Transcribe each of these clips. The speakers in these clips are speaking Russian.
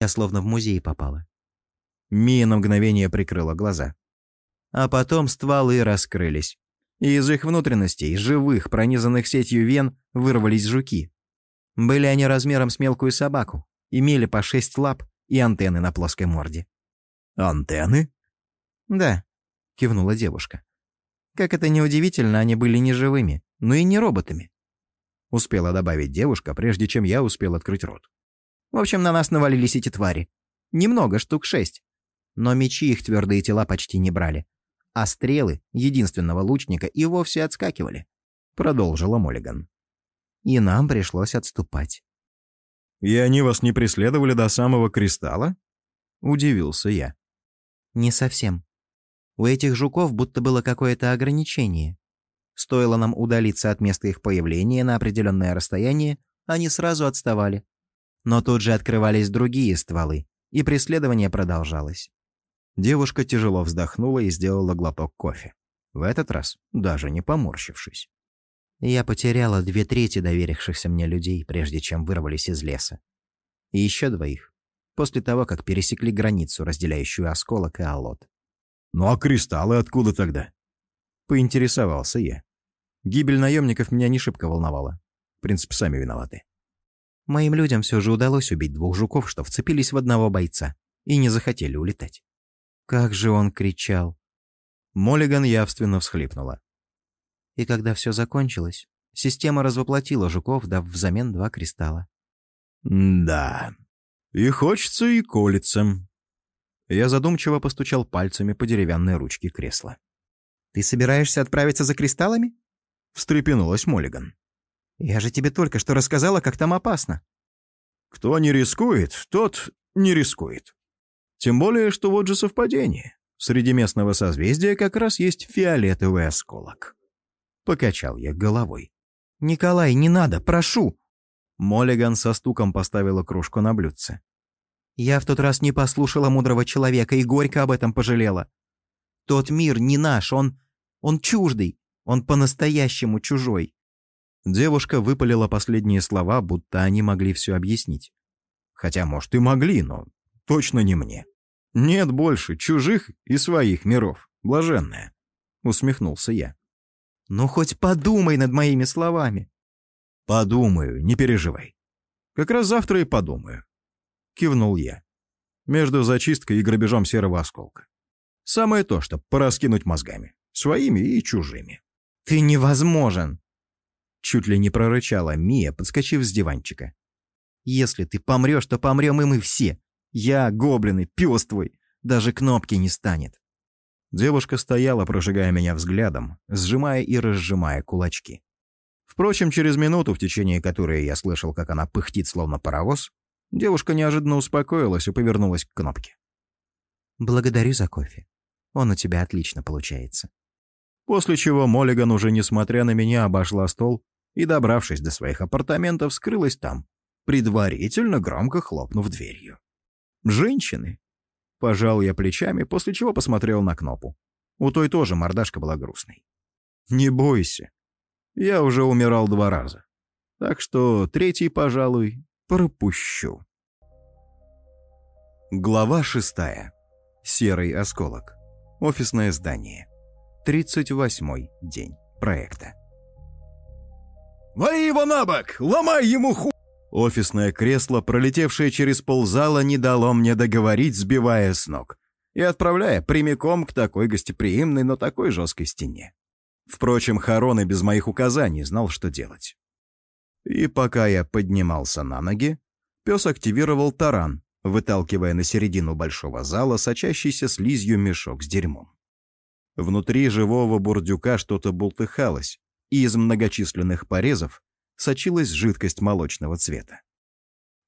Я словно в музей попала. Мия на мгновение прикрыла глаза. А потом стволы раскрылись. И из их внутренностей, живых, пронизанных сетью вен, вырвались жуки. Были они размером с мелкую собаку, имели по шесть лап и антенны на плоской морде. «Антенны?» «Да», — кивнула девушка. «Как это неудивительно, они были не живыми, но и не роботами». Успела добавить девушка, прежде чем я успел открыть рот. В общем, на нас навалились эти твари. Немного, штук шесть. Но мечи их твердые тела почти не брали. А стрелы единственного лучника и вовсе отскакивали. Продолжила Моллиган. И нам пришлось отступать. «И они вас не преследовали до самого кристалла?» Удивился я. «Не совсем. У этих жуков будто было какое-то ограничение. Стоило нам удалиться от места их появления на определенное расстояние, они сразу отставали. Но тут же открывались другие стволы, и преследование продолжалось. Девушка тяжело вздохнула и сделала глоток кофе. В этот раз даже не поморщившись. Я потеряла две трети доверившихся мне людей, прежде чем вырвались из леса. И еще двоих, после того, как пересекли границу, разделяющую осколок и алот. «Ну а кристаллы откуда тогда?» Поинтересовался я. Гибель наемников меня не шибко волновала. В принципе, сами виноваты. Моим людям все же удалось убить двух жуков, что вцепились в одного бойца, и не захотели улетать. Как же он кричал. Моллиган явственно всхлипнула. И когда все закончилось, система развоплотила жуков, дав взамен два кристалла. «Да, и хочется, и колется». Я задумчиво постучал пальцами по деревянной ручке кресла. «Ты собираешься отправиться за кристаллами?» встрепенулась Моллиган. «Я же тебе только что рассказала, как там опасно». «Кто не рискует, тот не рискует. Тем более, что вот же совпадение. Среди местного созвездия как раз есть фиолетовый осколок». Покачал я головой. «Николай, не надо, прошу!» Моллиган со стуком поставила кружку на блюдце. «Я в тот раз не послушала мудрого человека и горько об этом пожалела. Тот мир не наш, он... он чуждый. Он по-настоящему чужой». Девушка выпалила последние слова, будто они могли все объяснить. Хотя, может, и могли, но точно не мне. Нет больше чужих и своих миров, блаженная. Усмехнулся я. «Ну, хоть подумай над моими словами». «Подумаю, не переживай. Как раз завтра и подумаю». Кивнул я. Между зачисткой и грабежом серого осколка. Самое то, чтобы пораскинуть мозгами. Своими и чужими. «Ты невозможен!» Чуть ли не прорычала Мия, подскочив с диванчика. «Если ты помрешь, то помрем и мы все. Я, гоблины, пес твой. Даже кнопки не станет». Девушка стояла, прожигая меня взглядом, сжимая и разжимая кулачки. Впрочем, через минуту, в течение которой я слышал, как она пыхтит, словно паровоз, девушка неожиданно успокоилась и повернулась к кнопке. «Благодарю за кофе. Он у тебя отлично получается». После чего Моллиган уже несмотря на меня обошла стол и, добравшись до своих апартаментов, скрылась там, предварительно громко хлопнув дверью. «Женщины!» Пожал я плечами, после чего посмотрел на Кнопу. У той тоже мордашка была грустной. «Не бойся. Я уже умирал два раза. Так что третий, пожалуй, пропущу». Глава шестая. Серый осколок. Офисное здание. 38-й день проекта. «Вали его на бок! Ломай ему ху...» Офисное кресло, пролетевшее через ползала, не дало мне договорить, сбивая с ног и отправляя прямиком к такой гостеприимной, но такой жесткой стене. Впрочем, Харон и без моих указаний знал, что делать. И пока я поднимался на ноги, пес активировал таран, выталкивая на середину большого зала сочащийся слизью мешок с дерьмом. Внутри живого бурдюка что-то бултыхалось, и из многочисленных порезов сочилась жидкость молочного цвета.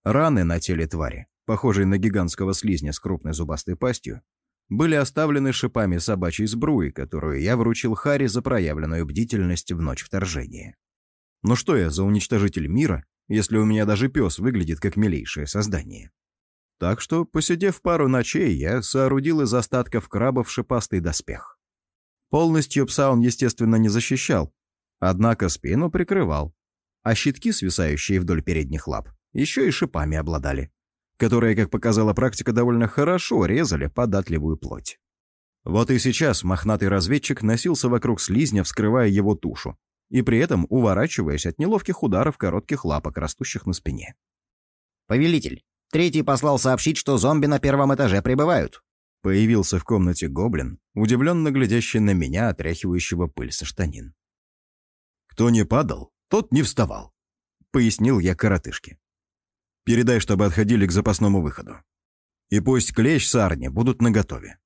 Раны на теле твари, похожей на гигантского слизня с крупной зубастой пастью, были оставлены шипами собачьей сбруи, которую я вручил Хари за проявленную бдительность в ночь вторжения. Ну что я за уничтожитель мира, если у меня даже пес выглядит как милейшее создание? Так что, посидев пару ночей, я соорудил из остатков крабов шипастый доспех. Полностью пса он, естественно, не защищал, однако спину прикрывал, а щитки, свисающие вдоль передних лап, еще и шипами обладали. которые, как показала практика, довольно хорошо резали податливую плоть. Вот и сейчас мохнатый разведчик носился вокруг слизня, вскрывая его тушу, и при этом уворачиваясь от неловких ударов коротких лапок, растущих на спине. «Повелитель, третий послал сообщить, что зомби на первом этаже прибывают». Появился в комнате гоблин, удивленно глядящий на меня, отряхивающего пыль со штанин. «Кто не падал, тот не вставал», — пояснил я коротышке. «Передай, чтобы отходили к запасному выходу. И пусть клещ с Арни будут наготове».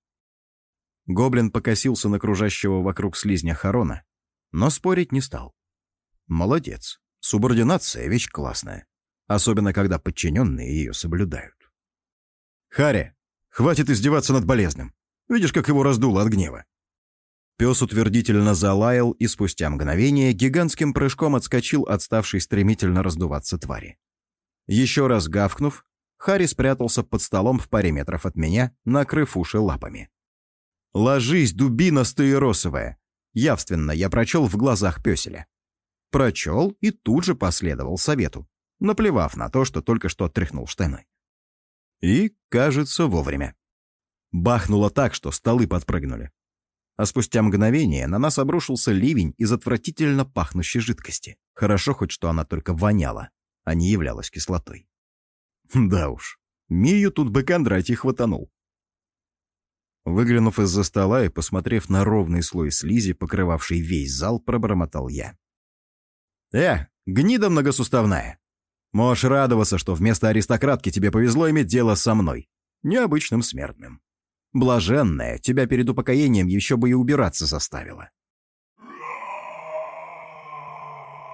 Гоблин покосился на кружащего вокруг слизня Харона, но спорить не стал. Молодец. Субординация — вещь классная. Особенно, когда подчиненные ее соблюдают. «Харри, хватит издеваться над болезным. Видишь, как его раздуло от гнева?» Пес утвердительно залаял, и спустя мгновение гигантским прыжком отскочил отставший стремительно раздуваться твари. Еще раз гавкнув, Харри спрятался под столом в паре метров от меня, накрыв уши лапами. «Ложись, дубина стаиросовая!» Явственно я прочел в глазах пёселя. Прочел и тут же последовал совету, наплевав на то, что только что отряхнул штаны. И, кажется, вовремя. Бахнуло так, что столы подпрыгнули. А спустя мгновение на нас обрушился ливень из отвратительно пахнущей жидкости. Хорошо хоть, что она только воняла, а не являлась кислотой. Да уж, Мию тут бы Кондратий хватанул. Выглянув из-за стола и посмотрев на ровный слой слизи, покрывавший весь зал, пробормотал я. «Э, гнида многосуставная! Можешь радоваться, что вместо аристократки тебе повезло иметь дело со мной, необычным смертным. Блаженная, тебя перед упокоением еще бы и убираться заставила».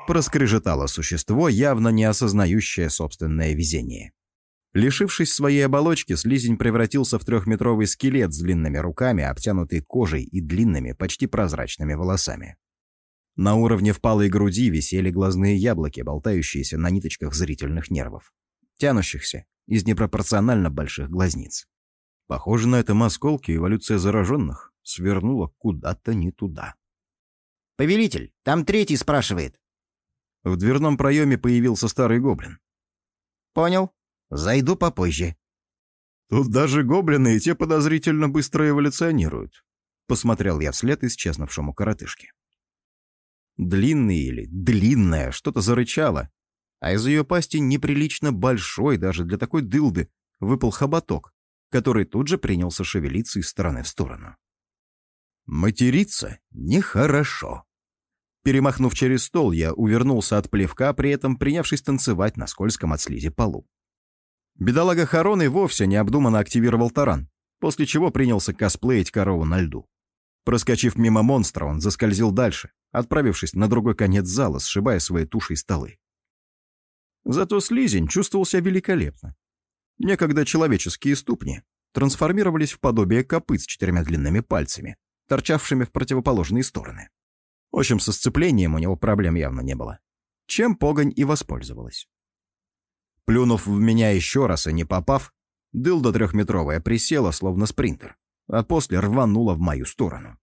Проскрежетало существо, явно не осознающее собственное везение. Лишившись своей оболочки, слизень превратился в трехметровый скелет с длинными руками, обтянутый кожей и длинными, почти прозрачными волосами. На уровне впалой груди висели глазные яблоки, болтающиеся на ниточках зрительных нервов, тянущихся из непропорционально больших глазниц. Похоже на это осколки эволюция зараженных свернула куда-то не туда. «Повелитель, там третий спрашивает». В дверном проеме появился старый гоблин. «Понял. Зайду попозже». «Тут даже гоблины и те подозрительно быстро эволюционируют», — посмотрел я вслед исчезнувшему коротышке. Длинный или длинная что-то зарычало, а из ее пасти неприлично большой даже для такой дылды выпал хоботок, который тут же принялся шевелиться из стороны в сторону. Материться нехорошо. Перемахнув через стол, я увернулся от плевка, при этом принявшись танцевать на скользком от слизи полу. Бедолага Харон и вовсе необдуманно активировал таран, после чего принялся косплеить корову на льду. Проскочив мимо монстра, он заскользил дальше, отправившись на другой конец зала, сшибая своей тушей столы. Зато слизень чувствовал себя великолепно. Некогда человеческие ступни трансформировались в подобие копыт с четырьмя длинными пальцами, торчавшими в противоположные стороны. В общем, со сцеплением у него проблем явно не было. Чем погонь и воспользовалась. Плюнув в меня еще раз и не попав, дылда трехметровая присела, словно спринтер, а после рванула в мою сторону.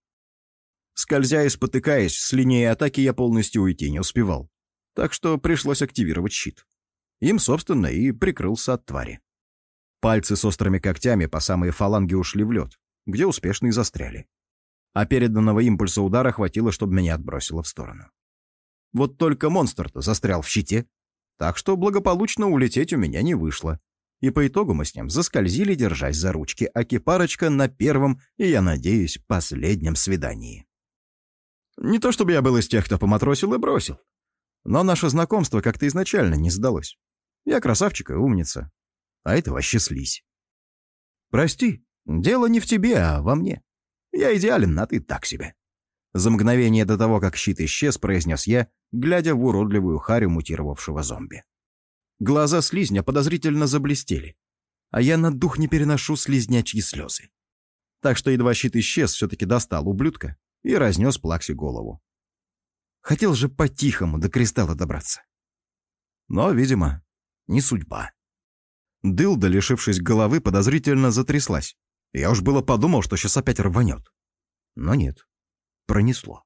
Скользя и спотыкаясь, с линии атаки я полностью уйти не успевал, так что пришлось активировать щит. Им, собственно, и прикрылся от твари. Пальцы с острыми когтями по самые фаланги ушли в лед, где успешно и застряли. А переданного импульса удара хватило, чтобы меня отбросило в сторону. Вот только монстр-то застрял в щите, так что благополучно улететь у меня не вышло. И по итогу мы с ним заскользили, держась за ручки, а кипарочка на первом и, я надеюсь, последнем свидании. Не то чтобы я был из тех, кто поматросил и бросил. Но наше знакомство как-то изначально не сдалось. Я красавчик и умница. А это вообще слизь. Прости, дело не в тебе, а во мне. Я идеален, а ты так себе. За мгновение до того, как щит исчез, произнес я, глядя в уродливую харю мутировавшего зомби. Глаза слизня подозрительно заблестели, а я на дух не переношу слизнячьи слезы. Так что едва щит исчез, все-таки достал ублюдка и разнес Плаксе голову. Хотел же по-тихому до кристалла добраться. Но, видимо, не судьба. Дылда, лишившись головы, подозрительно затряслась. Я уж было подумал, что сейчас опять рванет. Но нет пронесло.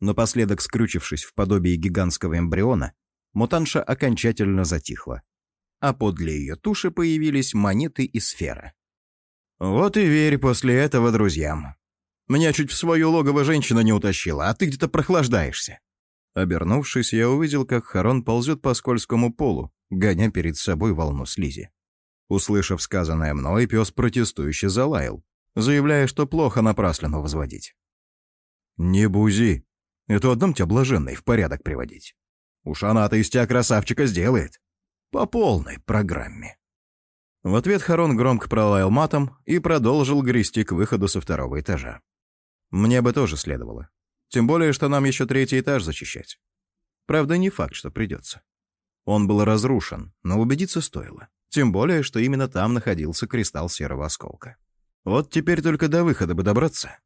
Напоследок скрючившись в подобии гигантского эмбриона, мутанша окончательно затихла. а подле ее туши появились монеты и сфера. Вот и верь после этого друзьям. Меня чуть в свое логово женщина не утащила, а ты где-то прохлаждаешься. Обернувшись, я увидел, как Харон ползет по скользкому полу, гоня перед собой волну слизи. Услышав сказанное мной, пес протестующе залаял, заявляя, что плохо напрасленно возводить. «Не бузи. Это одном тебя блаженной в порядок приводить. Уж она-то из тебя красавчика сделает. По полной программе». В ответ Харон громко пролаял матом и продолжил грести к выходу со второго этажа. Мне бы тоже следовало. Тем более, что нам еще третий этаж зачищать. Правда, не факт, что придется. Он был разрушен, но убедиться стоило. Тем более, что именно там находился кристалл серого осколка. Вот теперь только до выхода бы добраться.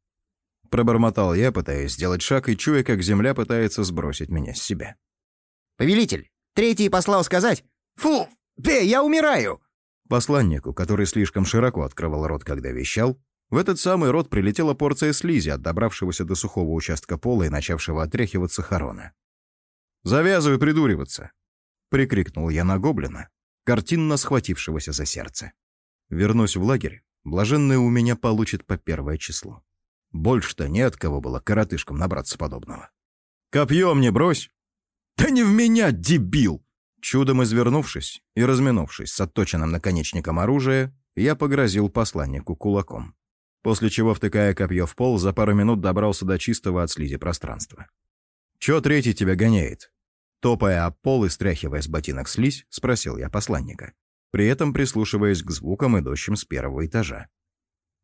Пробормотал я, пытаясь сделать шаг и чуя, как земля пытается сбросить меня с себя. «Повелитель, третий послал сказать...» «Фу! Пей, я умираю!» Посланнику, который слишком широко открывал рот, когда вещал, в этот самый рот прилетела порция слизи от добравшегося до сухого участка пола и начавшего отряхиваться Харона. «Завязывай придуриваться!» — прикрикнул я на гоблина, картинно схватившегося за сердце. «Вернусь в лагерь, блаженный у меня получит по первое число. Больше-то не от кого было коротышкам набраться подобного. Копье мне брось!» «Да не в меня, дебил!» Чудом извернувшись и разминувшись с отточенным наконечником оружия, я погрозил посланнику кулаком после чего, втыкая копье в пол, за пару минут добрался до чистого от слизи пространства. «Чё третий тебя гоняет?» Топая об пол и стряхивая с ботинок слизь, спросил я посланника, при этом прислушиваясь к звукам, идущим с первого этажа.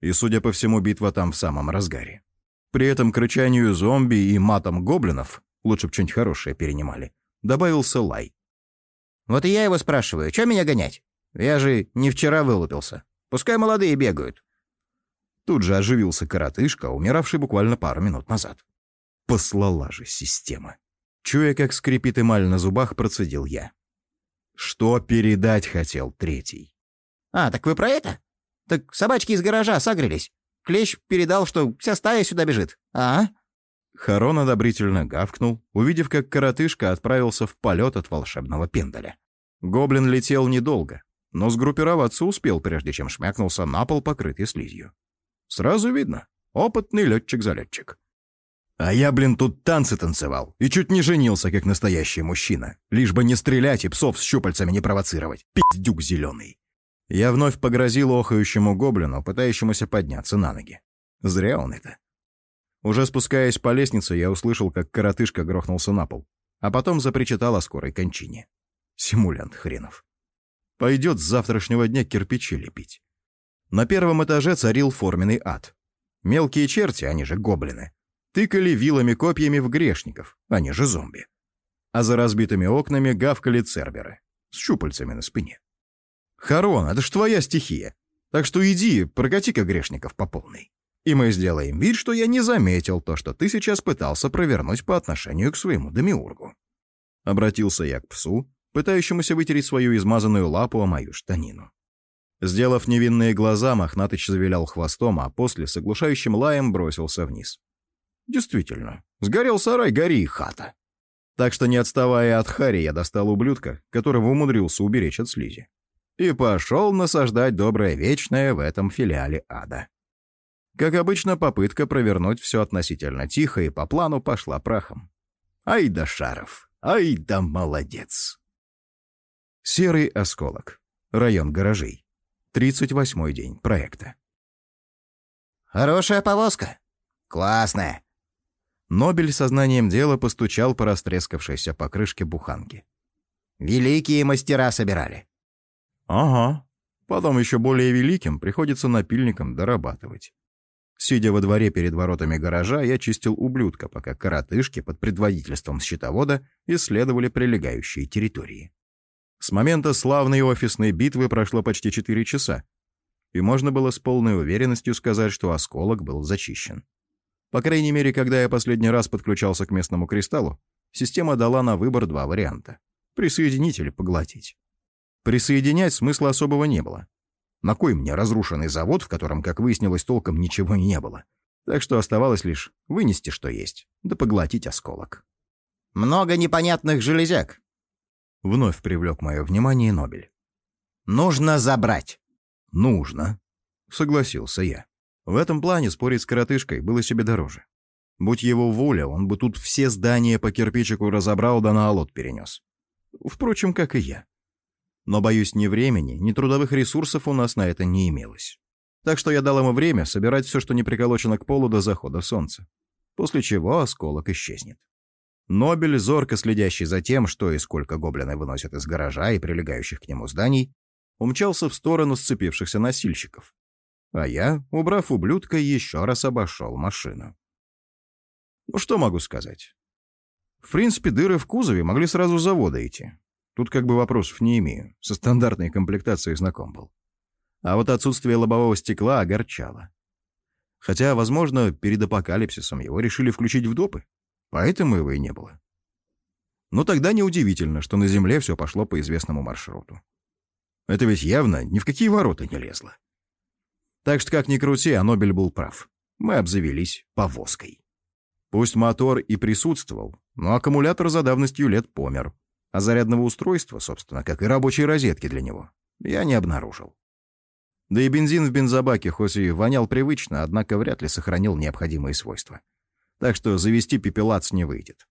И, судя по всему, битва там в самом разгаре. При этом к рычанию зомби и матом гоблинов, лучше б что-нибудь хорошее перенимали, добавился лай. «Вот и я его спрашиваю, чё меня гонять? Я же не вчера вылупился. Пускай молодые бегают. Тут же оживился коротышка, умиравший буквально пару минут назад. Послала же система. Чуя, как скрипит эмаль на зубах, процедил я. Что передать хотел третий? «А, так вы про это? Так собачки из гаража согрелись. Клещ передал, что вся стая сюда бежит. А?» Харон одобрительно гавкнул, увидев, как коротышка отправился в полет от волшебного пендаля. Гоблин летел недолго, но сгруппироваться успел, прежде чем шмякнулся на пол, покрытый слизью. Сразу видно. Опытный летчик-залетчик. А я, блин, тут танцы танцевал и чуть не женился, как настоящий мужчина. Лишь бы не стрелять и псов с щупальцами не провоцировать. Пиздюк зеленый. Я вновь погрозил охающему гоблину, пытающемуся подняться на ноги. Зря он это. Уже спускаясь по лестнице, я услышал, как коротышка грохнулся на пол, а потом запричитал о скорой кончине. Симулянт хренов. Пойдет с завтрашнего дня кирпичи лепить. На первом этаже царил форменный ад. Мелкие черти, они же гоблины, тыкали вилами-копьями в грешников, они же зомби. А за разбитыми окнами гавкали церберы с щупальцами на спине. «Харон, это ж твоя стихия, так что иди, прокати-ка грешников по полной. И мы сделаем вид, что я не заметил то, что ты сейчас пытался провернуть по отношению к своему демиургу». Обратился я к псу, пытающемуся вытереть свою измазанную лапу о мою штанину. Сделав невинные глаза, Мохнатыч завилял хвостом, а после с оглушающим лаем бросился вниз. Действительно, сгорел сарай, гори и хата. Так что, не отставая от Хари, я достал ублюдка, которого умудрился уберечь от слизи. И пошел насаждать доброе вечное в этом филиале ада. Как обычно, попытка провернуть все относительно тихо и по плану пошла прахом. Ай да Шаров, ай да молодец. Серый осколок. Район гаражей. 38-й день проекта. «Хорошая повозка. Классная». Нобель сознанием дела постучал по растрескавшейся покрышке буханки. «Великие мастера собирали». «Ага. Потом еще более великим приходится напильником дорабатывать». Сидя во дворе перед воротами гаража, я чистил ублюдка, пока коротышки под предводительством счетовода исследовали прилегающие территории. С момента славной офисной битвы прошло почти 4 часа, и можно было с полной уверенностью сказать, что осколок был зачищен. По крайней мере, когда я последний раз подключался к местному кристаллу, система дала на выбор два варианта — присоединить или поглотить. Присоединять смысла особого не было. На кой мне разрушенный завод, в котором, как выяснилось, толком ничего не было? Так что оставалось лишь вынести, что есть, да поглотить осколок. «Много непонятных железяк», Вновь привлек мое внимание Нобель. Нужно забрать. Нужно. Согласился я. В этом плане спорить с коротышкой было себе дороже. Будь его воля, он бы тут все здания по кирпичику разобрал да на олот перенес. Впрочем, как и я. Но, боюсь, ни времени, ни трудовых ресурсов у нас на это не имелось. Так что я дал ему время собирать все, что не приколочено к полу до захода солнца. После чего осколок исчезнет. Нобель, зорко следящий за тем, что и сколько гоблины выносят из гаража и прилегающих к нему зданий, умчался в сторону сцепившихся носильщиков. А я, убрав ублюдка, еще раз обошел машину. Ну, что могу сказать? В принципе, дыры в кузове могли сразу завода идти. Тут как бы вопросов не имею. Со стандартной комплектацией знаком был. А вот отсутствие лобового стекла огорчало. Хотя, возможно, перед апокалипсисом его решили включить в допы. Поэтому его и не было. Но тогда неудивительно, что на Земле все пошло по известному маршруту. Это ведь явно ни в какие ворота не лезло. Так что, как ни крути, а Нобель был прав. Мы обзавелись повозкой. Пусть мотор и присутствовал, но аккумулятор за давностью лет помер. А зарядного устройства, собственно, как и рабочей розетки для него, я не обнаружил. Да и бензин в бензобаке хоть и вонял привычно, однако вряд ли сохранил необходимые свойства. Так что завести пепелац не выйдет.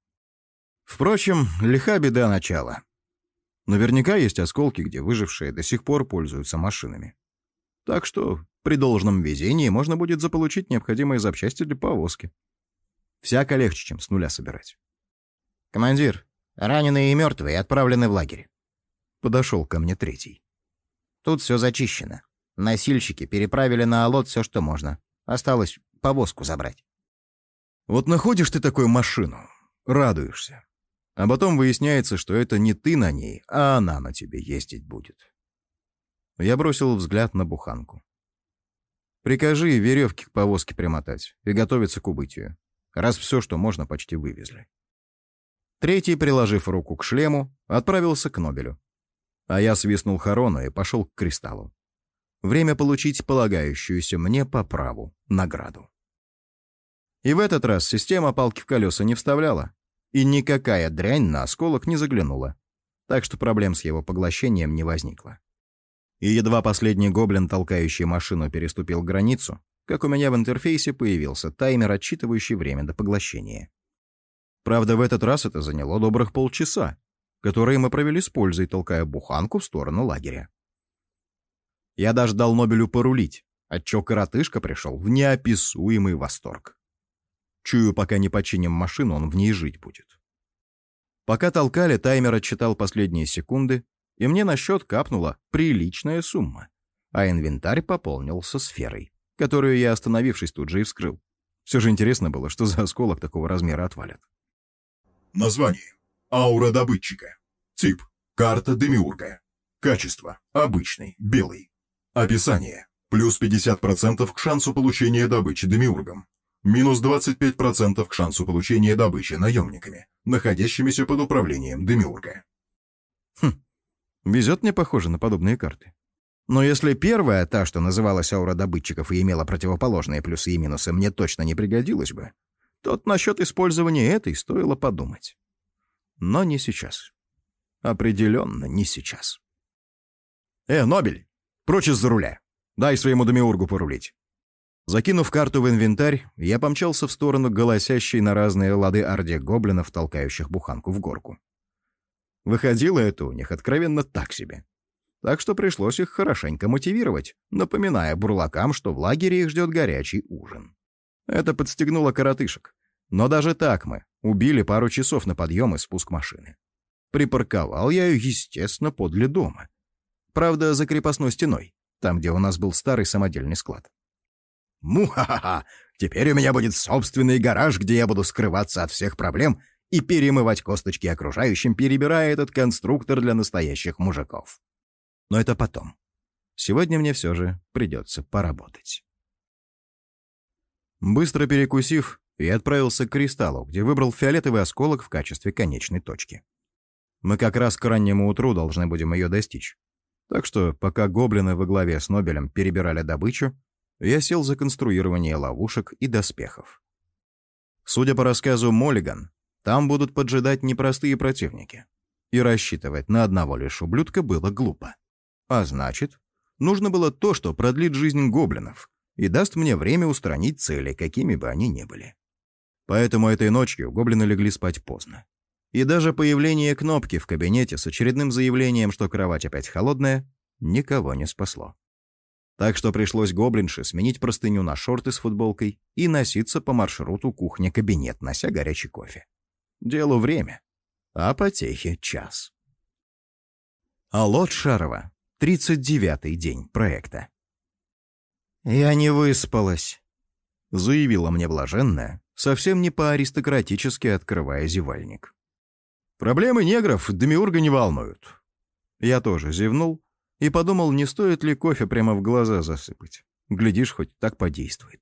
Впрочем, лиха беда начала. Наверняка есть осколки, где выжившие до сих пор пользуются машинами. Так что при должном везении можно будет заполучить необходимые запчасти для повозки. Всяко легче, чем с нуля собирать. «Командир, раненые и мертвые отправлены в лагерь». Подошел ко мне третий. «Тут все зачищено. Носильщики переправили на Алот все, что можно. Осталось повозку забрать». Вот находишь ты такую машину, радуешься. А потом выясняется, что это не ты на ней, а она на тебе ездить будет. Я бросил взгляд на буханку. Прикажи веревки к повозке примотать и готовиться к убытию раз все, что можно, почти вывезли. Третий, приложив руку к шлему, отправился к Нобелю. А я свистнул Харону и пошел к Кристаллу. Время получить полагающуюся мне по праву награду. И в этот раз система палки в колеса не вставляла, и никакая дрянь на осколок не заглянула, так что проблем с его поглощением не возникло. И едва последний гоблин, толкающий машину, переступил границу, как у меня в интерфейсе появился таймер, отсчитывающий время до поглощения. Правда, в этот раз это заняло добрых полчаса, которые мы провели с пользой, толкая буханку в сторону лагеря. Я даже дал Нобелю порулить, отчего коротышка пришел в неописуемый восторг. Чую, пока не починим машину, он в ней жить будет. Пока толкали, таймер отчитал последние секунды, и мне на счет капнула приличная сумма, а инвентарь пополнился сферой которую я, остановившись, тут же и вскрыл. Все же интересно было, что за осколок такого размера отвалят. Название. Аура добытчика. Тип. Карта Демиурга. Качество. Обычный. Белый. Описание. Плюс 50% к шансу получения добычи Демиургом. Минус 25% к шансу получения добычи наемниками, находящимися под управлением Демиурга. Хм, везет мне, похоже, на подобные карты. Но если первая, та, что называлась аура добытчиков и имела противоположные плюсы и минусы, мне точно не пригодилась бы, то насчет использования этой стоило подумать. Но не сейчас. Определенно не сейчас. «Э, Нобель, прочь из-за руля. Дай своему домиургу порулить». Закинув карту в инвентарь, я помчался в сторону голосящей на разные лады орде гоблинов, толкающих буханку в горку. Выходило это у них откровенно так себе так что пришлось их хорошенько мотивировать, напоминая бурлакам, что в лагере их ждет горячий ужин. Это подстегнуло коротышек. Но даже так мы убили пару часов на подъем и спуск машины. Припарковал я ее, естественно, подле дома. Правда, за крепостной стеной, там, где у нас был старый самодельный склад. Му-ха-ха-ха! Теперь у меня будет собственный гараж, где я буду скрываться от всех проблем и перемывать косточки окружающим, перебирая этот конструктор для настоящих мужиков. Но это потом. Сегодня мне все же придется поработать. Быстро перекусив, я отправился к кристаллу, где выбрал фиолетовый осколок в качестве конечной точки. Мы как раз к раннему утру должны будем ее достичь. Так что, пока гоблины во главе с Нобелем перебирали добычу, я сел за конструирование ловушек и доспехов. Судя по рассказу Моллиган, там будут поджидать непростые противники. И рассчитывать на одного лишь ублюдка было глупо. А значит, нужно было то, что продлит жизнь гоблинов и даст мне время устранить цели, какими бы они ни были. Поэтому этой ночью гоблины легли спать поздно. И даже появление кнопки в кабинете с очередным заявлением, что кровать опять холодная, никого не спасло. Так что пришлось гоблинше сменить простыню на шорты с футболкой и носиться по маршруту кухня-кабинет, нося горячий кофе. Делу время, а потехе час. Алло, Шарова, 39-й день проекта. «Я не выспалась», — заявила мне блаженная, совсем не по-аристократически открывая зевальник. «Проблемы негров Демиурга не волнуют». Я тоже зевнул и подумал, не стоит ли кофе прямо в глаза засыпать. Глядишь, хоть так подействует.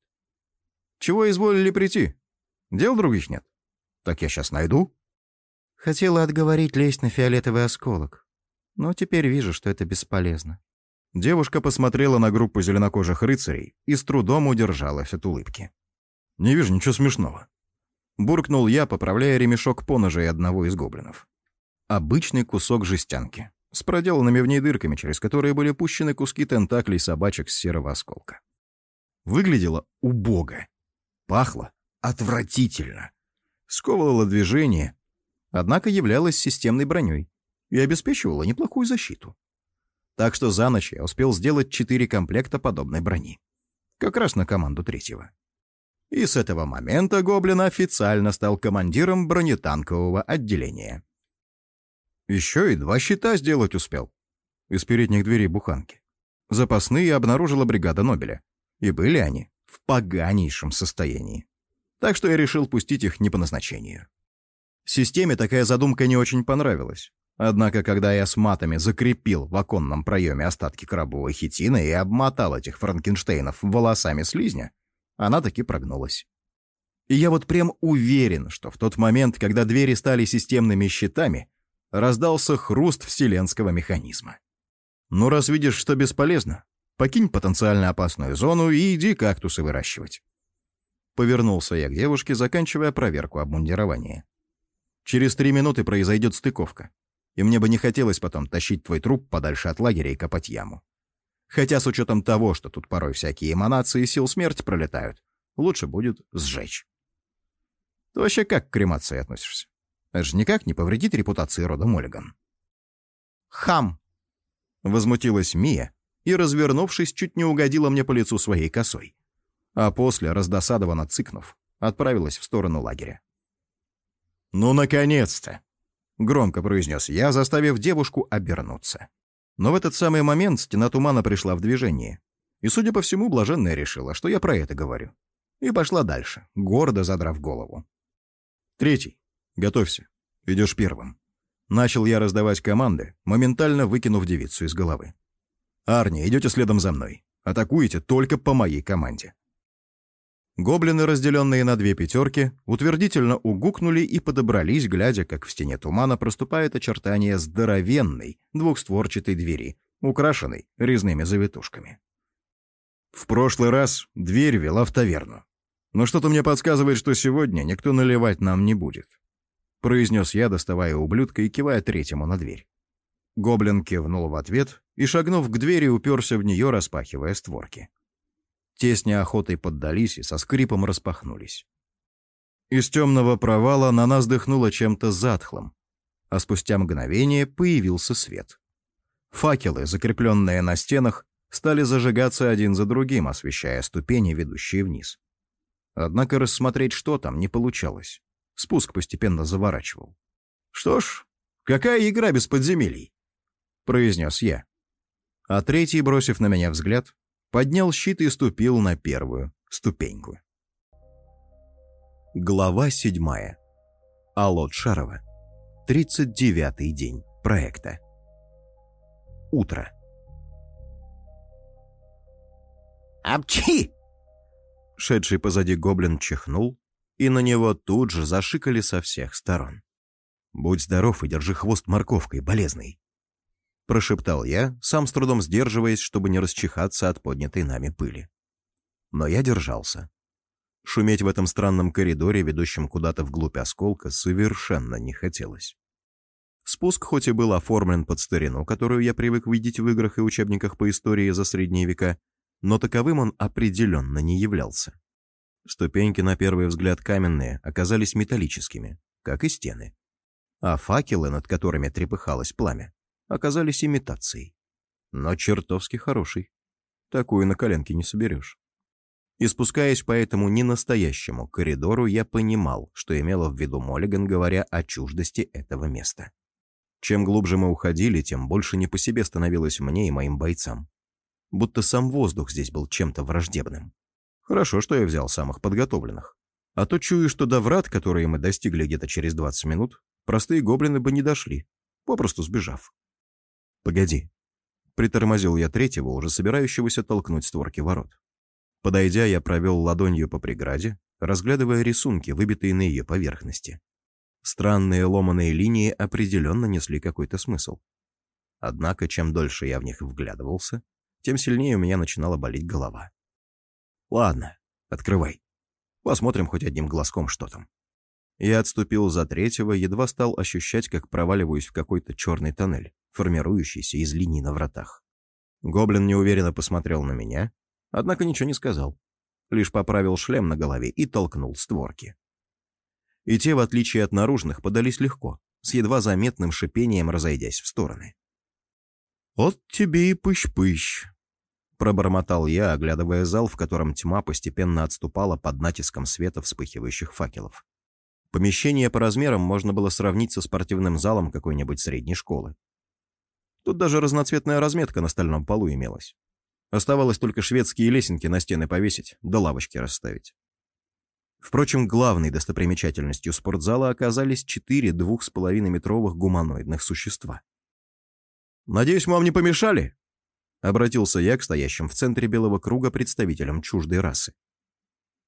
«Чего изволили прийти? Дел других нет? Так я сейчас найду». Хотела отговорить лезть на фиолетовый осколок, но теперь вижу, что это бесполезно. Девушка посмотрела на группу зеленокожих рыцарей и с трудом удержалась от улыбки. «Не вижу ничего смешного». Буркнул я, поправляя ремешок поножей одного из гоблинов. Обычный кусок жестянки, с проделанными в ней дырками, через которые были пущены куски тентаклей собачек с серого осколка. Выглядело убого. Пахло отвратительно. Сковывало движение, однако являлась системной броней и обеспечивала неплохую защиту. Так что за ночь я успел сделать четыре комплекта подобной брони. Как раз на команду третьего. И с этого момента Гоблин официально стал командиром бронетанкового отделения. Еще и два щита сделать успел. Из передних дверей буханки. Запасные обнаружила бригада Нобеля. И были они в поганейшем состоянии. Так что я решил пустить их не по назначению. Системе такая задумка не очень понравилась. Однако, когда я с матами закрепил в оконном проеме остатки крабовой хитины и обмотал этих франкенштейнов волосами слизня, она таки прогнулась. И я вот прям уверен, что в тот момент, когда двери стали системными щитами, раздался хруст вселенского механизма. Ну, раз видишь, что бесполезно, покинь потенциально опасную зону и иди кактусы выращивать. Повернулся я к девушке, заканчивая проверку обмундирования. Через три минуты произойдет стыковка и мне бы не хотелось потом тащить твой труп подальше от лагеря и копать яму. Хотя с учетом того, что тут порой всякие эманации сил смерти пролетают, лучше будет сжечь. Ты вообще как к кремации относишься? Это же никак не повредит репутации рода Моллиган. «Хам!» — возмутилась Мия и, развернувшись, чуть не угодила мне по лицу своей косой. А после, раздосадованно цыкнув, отправилась в сторону лагеря. «Ну, наконец-то!» — громко произнес я, заставив девушку обернуться. Но в этот самый момент стена тумана пришла в движение. И, судя по всему, блаженная решила, что я про это говорю. И пошла дальше, гордо задрав голову. «Третий. Готовься. Идешь первым». Начал я раздавать команды, моментально выкинув девицу из головы. «Арни, идете следом за мной. Атакуете только по моей команде. Гоблины, разделенные на две пятерки, утвердительно угукнули и подобрались, глядя, как в стене тумана проступает очертание здоровенной двухстворчатой двери, украшенной резными завитушками. В прошлый раз дверь вела в таверну. Но что-то мне подсказывает, что сегодня никто наливать нам не будет. Произнес я, доставая ублюдка и кивая третьему на дверь. Гоблин кивнул в ответ и, шагнув к двери, уперся в нее, распахивая створки. Те с неохотой поддались и со скрипом распахнулись. Из темного провала на нас дыхнуло чем-то затхлым, а спустя мгновение появился свет. Факелы, закрепленные на стенах, стали зажигаться один за другим, освещая ступени, ведущие вниз. Однако рассмотреть, что там, не получалось. Спуск постепенно заворачивал. «Что ж, какая игра без подземелий?» — произнес я. А третий, бросив на меня взгляд, поднял щит и ступил на первую ступеньку. Глава седьмая. Алот Шарова. 39-й день проекта. Утро. «Апчи!» Шедший позади гоблин чихнул, и на него тут же зашикали со всех сторон. «Будь здоров и держи хвост морковкой, болезный!» — прошептал я, сам с трудом сдерживаясь, чтобы не расчихаться от поднятой нами пыли. Но я держался. Шуметь в этом странном коридоре, ведущем куда-то вглубь осколка, совершенно не хотелось. Спуск хоть и был оформлен под старину, которую я привык видеть в играх и учебниках по истории за средние века, но таковым он определенно не являлся. Ступеньки, на первый взгляд каменные, оказались металлическими, как и стены. А факелы, над которыми трепыхалось пламя, оказались имитацией. Но чертовски хороший. Такую на коленке не соберешь. И спускаясь по этому ненастоящему коридору, я понимал, что имела в виду Моллиган, говоря о чуждости этого места. Чем глубже мы уходили, тем больше не по себе становилось мне и моим бойцам. Будто сам воздух здесь был чем-то враждебным. Хорошо, что я взял самых подготовленных. А то чую, что до врат, которые мы достигли где-то через 20 минут, простые гоблины бы не дошли, попросту сбежав. «Погоди». Притормозил я третьего, уже собирающегося толкнуть створки ворот. Подойдя, я провел ладонью по преграде, разглядывая рисунки, выбитые на ее поверхности. Странные ломаные линии определенно несли какой-то смысл. Однако, чем дольше я в них вглядывался, тем сильнее у меня начинала болеть голова. «Ладно, открывай. Посмотрим хоть одним глазком, что там». Я отступил за третьего, едва стал ощущать, как проваливаюсь в какой-то черный тоннель, формирующийся из линий на вратах. Гоблин неуверенно посмотрел на меня, однако ничего не сказал. Лишь поправил шлем на голове и толкнул створки. И те, в отличие от наружных, подались легко, с едва заметным шипением разойдясь в стороны. «Вот тебе и пыщ-пыщ», — пробормотал я, оглядывая зал, в котором тьма постепенно отступала под натиском света вспыхивающих факелов. Помещение по размерам можно было сравнить со спортивным залом какой-нибудь средней школы. Тут даже разноцветная разметка на стальном полу имелась. Оставалось только шведские лесенки на стены повесить, да лавочки расставить. Впрочем, главной достопримечательностью спортзала оказались четыре двух с половиной метровых гуманоидных существа. «Надеюсь, вам не помешали?» Обратился я к стоящим в центре белого круга представителям чуждой расы.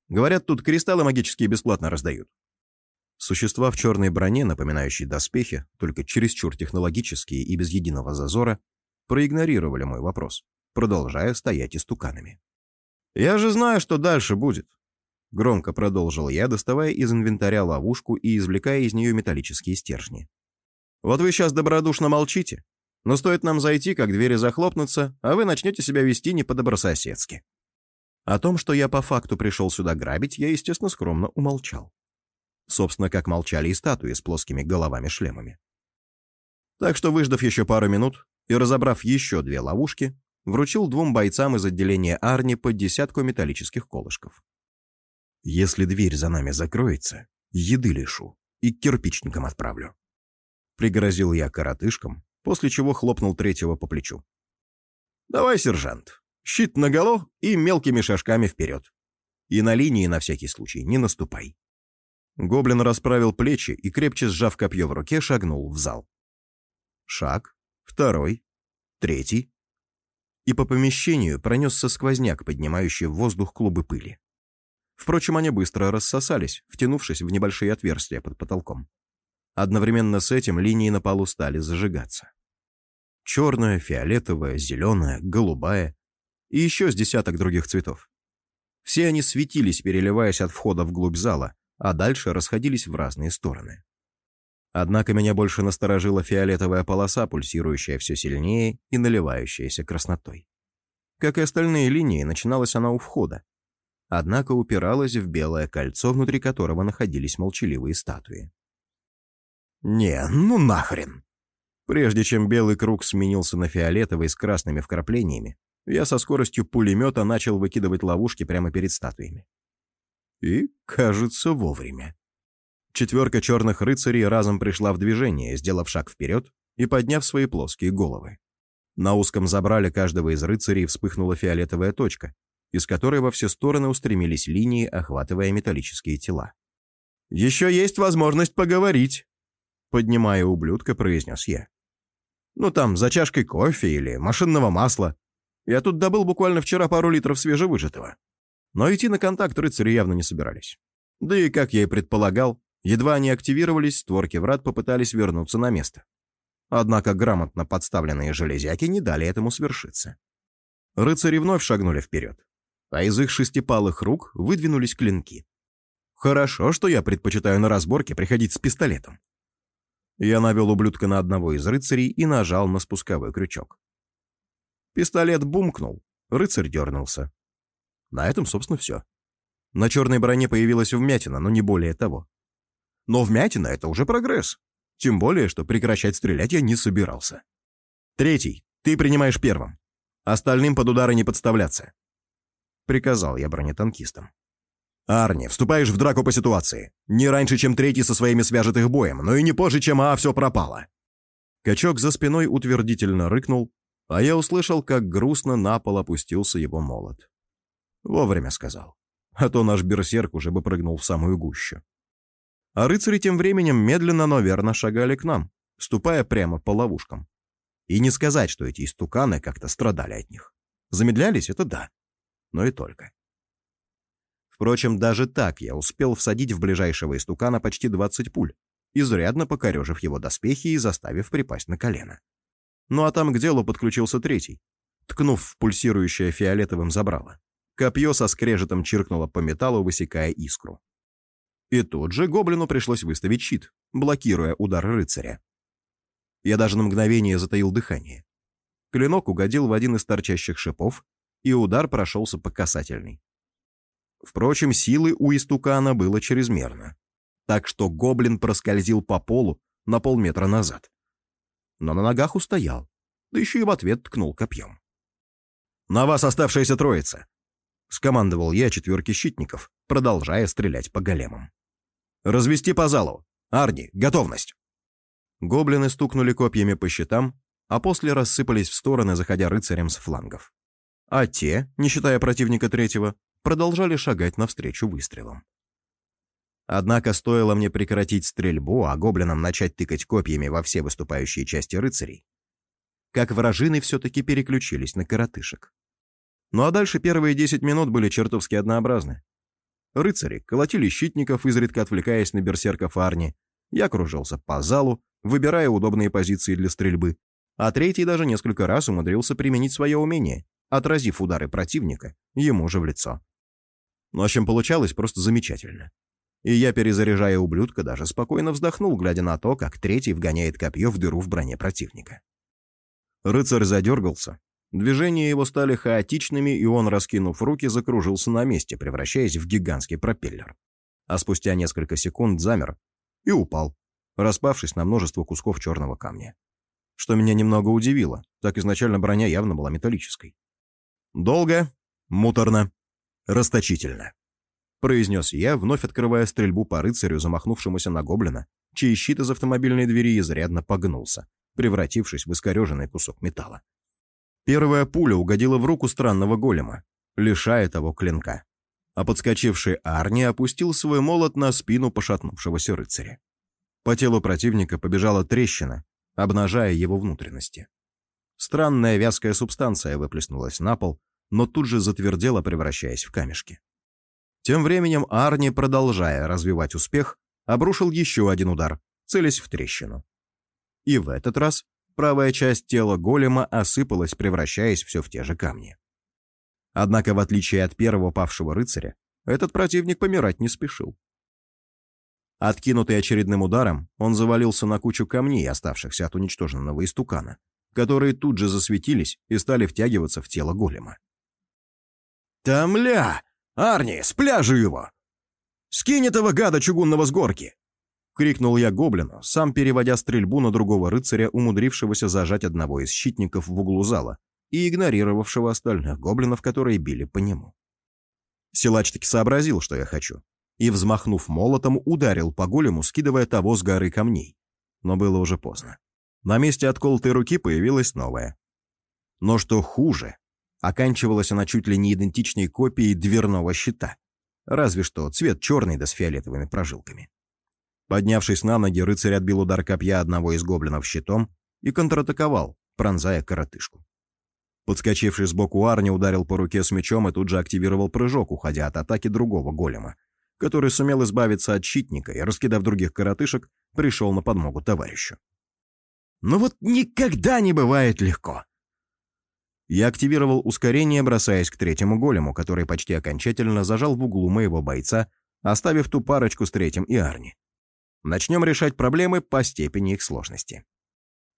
«Говорят, тут кристаллы магические бесплатно раздают». Существа в черной броне, напоминающие доспехи, только чересчур технологические и без единого зазора, проигнорировали мой вопрос, продолжая стоять истуканами. «Я же знаю, что дальше будет», — громко продолжил я, доставая из инвентаря ловушку и извлекая из нее металлические стержни. «Вот вы сейчас добродушно молчите, но стоит нам зайти, как двери захлопнутся, а вы начнете себя вести не по-добрососедски. О том, что я по факту пришел сюда грабить, я, естественно, скромно умолчал. Собственно, как молчали и статуи с плоскими головами-шлемами. Так что, выждав еще пару минут и разобрав еще две ловушки, вручил двум бойцам из отделения Арни по десятку металлических колышков. «Если дверь за нами закроется, еды лишу и к кирпичникам отправлю». Пригрозил я коротышкам, после чего хлопнул третьего по плечу. «Давай, сержант, щит наголо и мелкими шажками вперед. И на линии на всякий случай не наступай». Гоблин расправил плечи и, крепче сжав копье в руке, шагнул в зал. Шаг, второй, третий. И по помещению пронесся сквозняк, поднимающий в воздух клубы пыли. Впрочем, они быстро рассосались, втянувшись в небольшие отверстия под потолком. Одновременно с этим линии на полу стали зажигаться. Черная, фиолетовая, зеленая, голубая и еще с десяток других цветов. Все они светились, переливаясь от входа вглубь зала, а дальше расходились в разные стороны. Однако меня больше насторожила фиолетовая полоса, пульсирующая все сильнее и наливающаяся краснотой. Как и остальные линии, начиналась она у входа, однако упиралась в белое кольцо, внутри которого находились молчаливые статуи. «Не, ну нахрен!» Прежде чем белый круг сменился на фиолетовый с красными вкраплениями, я со скоростью пулемета начал выкидывать ловушки прямо перед статуями. И, кажется, вовремя. Четверка черных рыцарей разом пришла в движение, сделав шаг вперед и подняв свои плоские головы. На узком забрале каждого из рыцарей вспыхнула фиолетовая точка, из которой во все стороны устремились линии, охватывая металлические тела. «Еще есть возможность поговорить», Поднимая ублюдка, произнес я. Ну там, за чашкой кофе или машинного масла. Я тут добыл буквально вчера пару литров свежевыжатого. Но идти на контакт рыцари явно не собирались. Да и, как я и предполагал, едва они активировались, створки врат попытались вернуться на место. Однако грамотно подставленные железяки не дали этому свершиться. Рыцари вновь шагнули вперед, а из их шестипалых рук выдвинулись клинки. Хорошо, что я предпочитаю на разборке приходить с пистолетом. Я навел ублюдка на одного из рыцарей и нажал на спусковой крючок. Пистолет бумкнул, рыцарь дернулся. На этом, собственно, все. На черной броне появилась вмятина, но не более того. Но вмятина — это уже прогресс. Тем более, что прекращать стрелять я не собирался. Третий, ты принимаешь первым. Остальным под удары не подставляться. Приказал я бронетанкистам. «Арни, вступаешь в драку по ситуации. Не раньше, чем третий со своими свяжет их боем, но и не позже, чем А все пропало». Качок за спиной утвердительно рыкнул, а я услышал, как грустно на пол опустился его молот. Вовремя сказал, а то наш берсерк уже бы прыгнул в самую гущу. А рыцари тем временем медленно, но верно шагали к нам, ступая прямо по ловушкам. И не сказать, что эти истуканы как-то страдали от них. Замедлялись — это да, но и только. Впрочем, даже так я успел всадить в ближайшего истукана почти 20 пуль, изрядно покорежив его доспехи и заставив припасть на колено. Ну а там к делу подключился третий, ткнув в пульсирующее фиолетовым забрало. Копье со скрежетом чиркнуло по металлу, высекая искру. И тут же гоблину пришлось выставить щит, блокируя удар рыцаря. Я даже на мгновение затаил дыхание. Клинок угодил в один из торчащих шипов, и удар прошелся по касательной. Впрочем, силы у истукана было чрезмерно, так что гоблин проскользил по полу на полметра назад. Но на ногах устоял, да еще и в ответ ткнул копьем. «На вас оставшаяся троица!» — скомандовал я четверки щитников, продолжая стрелять по големам. «Развести по залу! Арни, готовность!» Гоблины стукнули копьями по щитам, а после рассыпались в стороны, заходя рыцарям с флангов. А те, не считая противника третьего, продолжали шагать навстречу выстрелам. Однако стоило мне прекратить стрельбу, а гоблинам начать тыкать копьями во все выступающие части рыцарей, как вражины все-таки переключились на коротышек. Ну а дальше первые 10 минут были чертовски однообразны. Рыцари колотили щитников, изредка отвлекаясь на берсерков Арни. Я кружился по залу, выбирая удобные позиции для стрельбы, а третий даже несколько раз умудрился применить свое умение, отразив удары противника ему же в лицо. В общем, получалось просто замечательно. И я, перезаряжая ублюдка, даже спокойно вздохнул, глядя на то, как третий вгоняет копье в дыру в броне противника. Рыцарь задергался. Движения его стали хаотичными, и он, раскинув руки, закружился на месте, превращаясь в гигантский пропеллер. А спустя несколько секунд замер и упал, распавшись на множество кусков черного камня. Что меня немного удивило, так изначально броня явно была металлической. Долго, муторно, расточительно. Произнес я, вновь открывая стрельбу по рыцарю, замахнувшемуся на гоблина, чей щит из автомобильной двери изрядно погнулся, превратившись в искореженный кусок металла. Первая пуля угодила в руку странного голема, лишая того клинка. А подскочивший Арни опустил свой молот на спину пошатнувшегося рыцаря. По телу противника побежала трещина, обнажая его внутренности. Странная вязкая субстанция выплеснулась на пол, но тут же затвердела, превращаясь в камешки. Тем временем Арни, продолжая развивать успех, обрушил еще один удар, целясь в трещину. И в этот раз правая часть тела голема осыпалась, превращаясь все в те же камни. Однако, в отличие от первого павшего рыцаря, этот противник помирать не спешил. Откинутый очередным ударом, он завалился на кучу камней, оставшихся от уничтоженного истукана, которые тут же засветились и стали втягиваться в тело голема. «Тамля! Арни, спляжу его! Скинь этого гада чугунного с горки!» — крикнул я гоблину, сам переводя стрельбу на другого рыцаря, умудрившегося зажать одного из щитников в углу зала и игнорировавшего остальных гоблинов, которые били по нему. Силач таки сообразил, что я хочу, и, взмахнув молотом, ударил по голему, скидывая того с горы камней. Но было уже поздно. На месте отколотой руки появилась новая. Но что хуже, оканчивалась она чуть ли не идентичной копией дверного щита, разве что цвет черный да с фиолетовыми прожилками. Поднявшись на ноги, рыцарь отбил удар копья одного из гоблинов щитом и контратаковал, пронзая коротышку. Подскочивший сбоку Арни ударил по руке с мечом и тут же активировал прыжок, уходя от атаки другого голема, который сумел избавиться от щитника и, раскидав других коротышек, пришел на подмогу товарищу. Но вот никогда не бывает легко. Я активировал ускорение, бросаясь к третьему голему, который почти окончательно зажал в углу моего бойца, оставив ту парочку с третьим и Арни. Начнем решать проблемы по степени их сложности.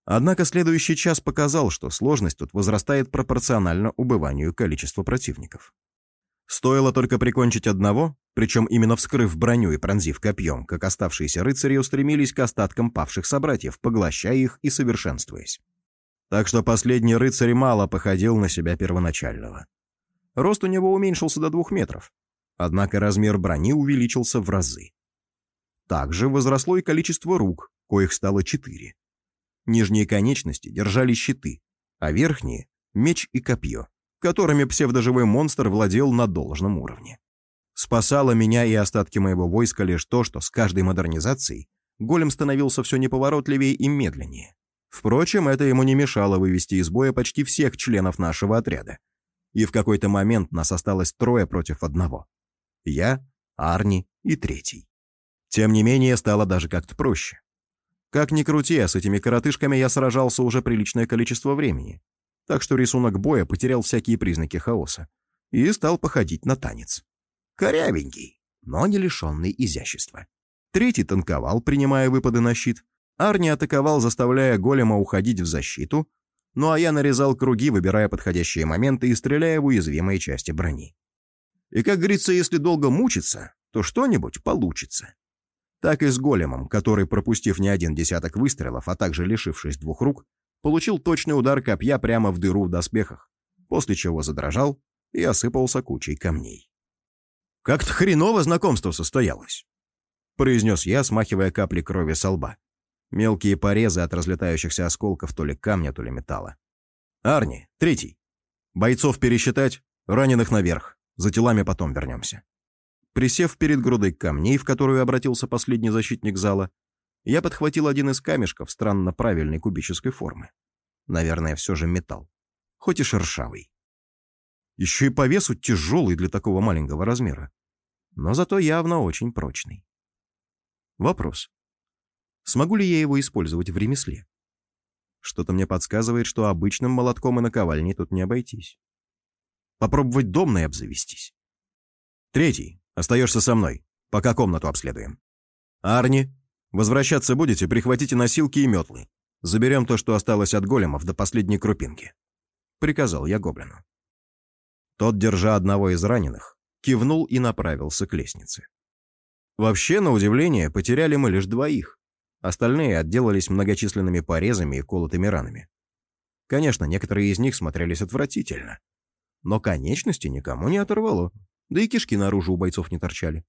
Однако следующий час показал, что сложность тут возрастает пропорционально убыванию количества противников. Стоило только прикончить одного, причем именно вскрыв броню и пронзив копьем, как оставшиеся рыцари устремились к остаткам павших собратьев, поглощая их и совершенствуясь. Так что последний рыцарь мало походил на себя первоначального. Рост у него уменьшился до двух метров, однако размер брони увеличился в разы. Также возросло и количество рук, коих стало четыре. Нижние конечности держали щиты, а верхние — меч и копье которыми псевдоживой монстр владел на должном уровне. Спасало меня и остатки моего войска лишь то, что с каждой модернизацией голем становился все неповоротливее и медленнее. Впрочем, это ему не мешало вывести из боя почти всех членов нашего отряда. И в какой-то момент нас осталось трое против одного. Я, Арни и третий. Тем не менее, стало даже как-то проще. Как ни крути, а с этими коротышками я сражался уже приличное количество времени, так что рисунок боя потерял всякие признаки хаоса и стал походить на танец. Корявенький, но не лишенный изящества. Третий танковал, принимая выпады на щит. Арни атаковал, заставляя голема уходить в защиту, ну а я нарезал круги, выбирая подходящие моменты и стреляя в уязвимые части брони. И, как говорится, если долго мучиться, то что-нибудь получится. Так и с големом, который, пропустив не один десяток выстрелов, а также лишившись двух рук, получил точный удар копья прямо в дыру в доспехах, после чего задрожал и осыпался кучей камней. «Как-то хреново знакомство состоялось», — произнес я, смахивая капли крови со лба. Мелкие порезы от разлетающихся осколков то ли камня, то ли металла. «Арни, третий. Бойцов пересчитать, раненых наверх. За телами потом вернемся». Присев перед грудой камней, в которую обратился последний защитник зала, я подхватил один из камешков странно правильной кубической формы. Наверное, все же металл. Хоть и шершавый. Еще и по весу тяжелый для такого маленького размера. Но зато явно очень прочный. Вопрос. Смогу ли я его использовать в ремесле? Что-то мне подсказывает, что обычным молотком и наковальней тут не обойтись. Попробовать домной обзавестись. Третий. Остаешься со мной, пока комнату обследуем. Арни, Возвращаться будете, прихватите носилки и метлы. Заберем то, что осталось от големов до последней крупинки», — приказал я гоблину. Тот, держа одного из раненых, кивнул и направился к лестнице. Вообще, на удивление, потеряли мы лишь двоих. Остальные отделались многочисленными порезами и колотыми ранами. Конечно, некоторые из них смотрелись отвратительно. Но конечности никому не оторвало, да и кишки наружу у бойцов не торчали.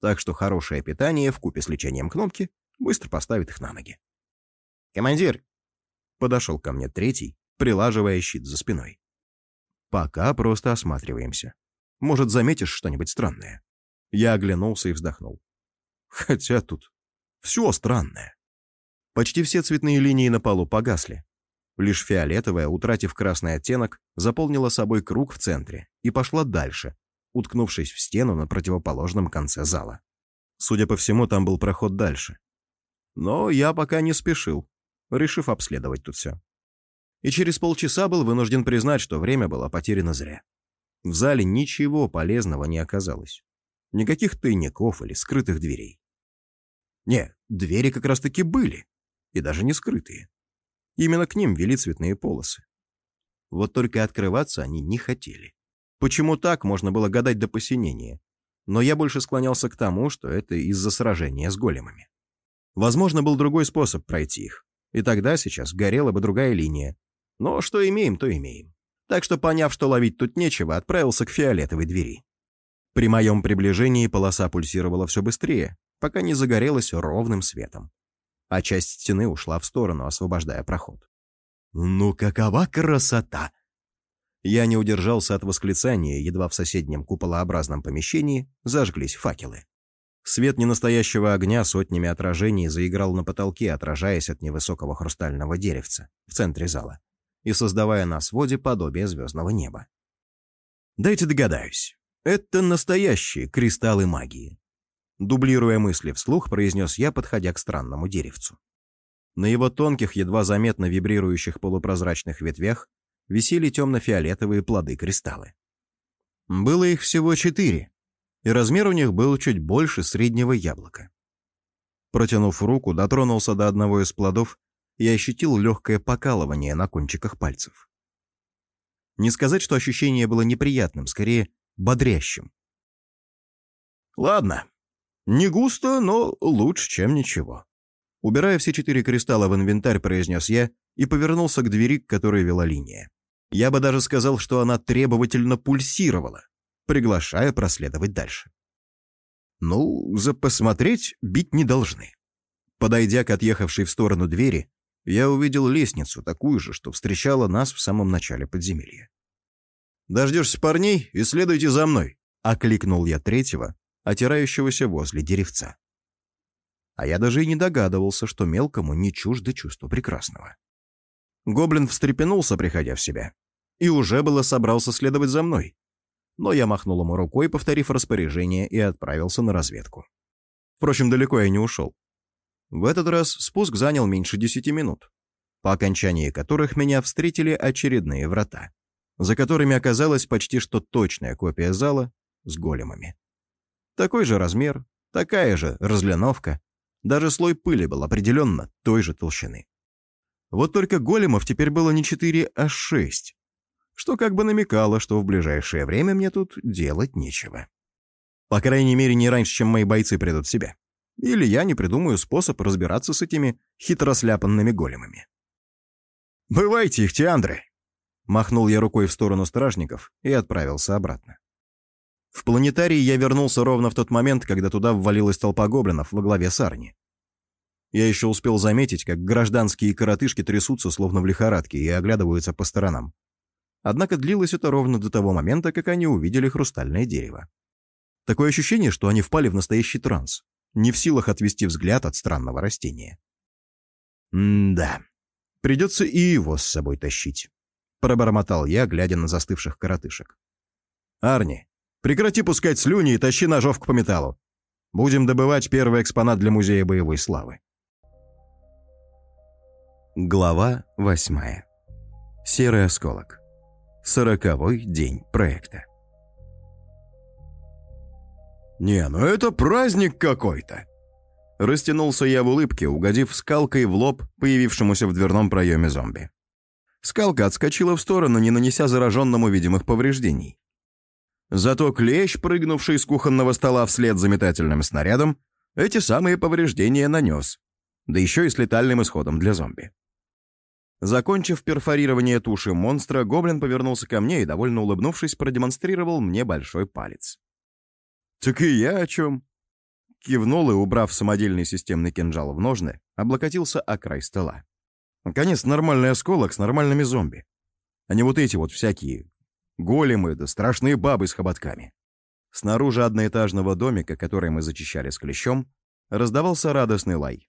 Так что хорошее питание в купе с лечением кнопки быстро поставит их на ноги. «Командир!» — подошел ко мне третий, прилаживая щит за спиной. «Пока просто осматриваемся. Может, заметишь что-нибудь странное?» Я оглянулся и вздохнул. Хотя тут все странное. Почти все цветные линии на полу погасли. Лишь фиолетовая, утратив красный оттенок, заполнила собой круг в центре и пошла дальше, уткнувшись в стену на противоположном конце зала. Судя по всему, там был проход дальше. Но я пока не спешил, решив обследовать тут все. И через полчаса был вынужден признать, что время было потеряно зря. В зале ничего полезного не оказалось. Никаких тайников или скрытых дверей. Не, двери как раз-таки были, и даже не скрытые. Именно к ним вели цветные полосы. Вот только открываться они не хотели. Почему так, можно было гадать до посинения. Но я больше склонялся к тому, что это из-за сражения с големами. Возможно, был другой способ пройти их. И тогда сейчас горела бы другая линия. Но что имеем, то имеем. Так что, поняв, что ловить тут нечего, отправился к фиолетовой двери. При моем приближении полоса пульсировала все быстрее, пока не загорелась ровным светом. А часть стены ушла в сторону, освобождая проход. «Ну какова красота!» Я не удержался от восклицания, едва в соседнем куполообразном помещении зажглись факелы. Свет ненастоящего огня сотнями отражений заиграл на потолке, отражаясь от невысокого хрустального деревца в центре зала и создавая на своде подобие звездного неба. Дайте догадаюсь. Это настоящие кристаллы магии. Дублируя мысли вслух, произнес я, подходя к странному деревцу. На его тонких, едва заметно вибрирующих полупрозрачных ветвях висели темно-фиолетовые плоды-кристаллы. Было их всего четыре, и размер у них был чуть больше среднего яблока. Протянув руку, дотронулся до одного из плодов и ощутил легкое покалывание на кончиках пальцев. Не сказать, что ощущение было неприятным, скорее бодрящим. Ладно, не густо, но лучше, чем ничего. Убирая все четыре кристалла в инвентарь, произнес я и повернулся к двери, к которой вела линия. Я бы даже сказал, что она требовательно пульсировала, приглашая проследовать дальше. Ну, за посмотреть бить не должны. Подойдя к отъехавшей в сторону двери, я увидел лестницу, такую же, что встречала нас в самом начале подземелья. «Дождешься парней и следуйте за мной», — окликнул я третьего, отирающегося возле деревца. А я даже и не догадывался, что мелкому не чуждо чувство прекрасного. Гоблин встрепенулся, приходя в себя, и уже было собрался следовать за мной. Но я махнул ему рукой, повторив распоряжение, и отправился на разведку. Впрочем, далеко я не ушел. В этот раз спуск занял меньше десяти минут, по окончании которых меня встретили очередные врата, за которыми оказалась почти что точная копия зала с големами. Такой же размер, такая же разлиновка, даже слой пыли был определенно той же толщины. Вот только големов теперь было не четыре, а шесть, что как бы намекало, что в ближайшее время мне тут делать нечего. По крайней мере, не раньше, чем мои бойцы придут в себя. Или я не придумаю способ разбираться с этими хитро сляпанными големами. «Бывайте их, Тиандры!» Махнул я рукой в сторону стражников и отправился обратно. В планетарии я вернулся ровно в тот момент, когда туда ввалилась толпа гоблинов во главе с Арни. Я еще успел заметить, как гражданские коротышки трясутся, словно в лихорадке, и оглядываются по сторонам. Однако длилось это ровно до того момента, как они увидели хрустальное дерево. Такое ощущение, что они впали в настоящий транс не в силах отвести взгляд от странного растения. «М-да, придется и его с собой тащить», — пробормотал я, глядя на застывших коротышек. «Арни, прекрати пускать слюни и тащи ножовку по металлу. Будем добывать первый экспонат для Музея боевой славы». Глава восьмая. Серый осколок. Сороковой день проекта. «Не, ну это праздник какой-то!» Растянулся я в улыбке, угодив скалкой в лоб появившемуся в дверном проеме зомби. Скалка отскочила в сторону, не нанеся зараженному видимых повреждений. Зато клещ, прыгнувший с кухонного стола вслед за метательным снарядом, эти самые повреждения нанес, да еще и с летальным исходом для зомби. Закончив перфорирование туши монстра, гоблин повернулся ко мне и, довольно улыбнувшись, продемонстрировал мне большой палец. «Так и я о чем?» Кивнул и, убрав самодельный системный кинжал в ножны, облокотился о край стола. Наконец, нормальный осколок с нормальными зомби. А не вот эти вот всякие големы да страшные бабы с хоботками. Снаружи одноэтажного домика, который мы зачищали с клещом, раздавался радостный лай.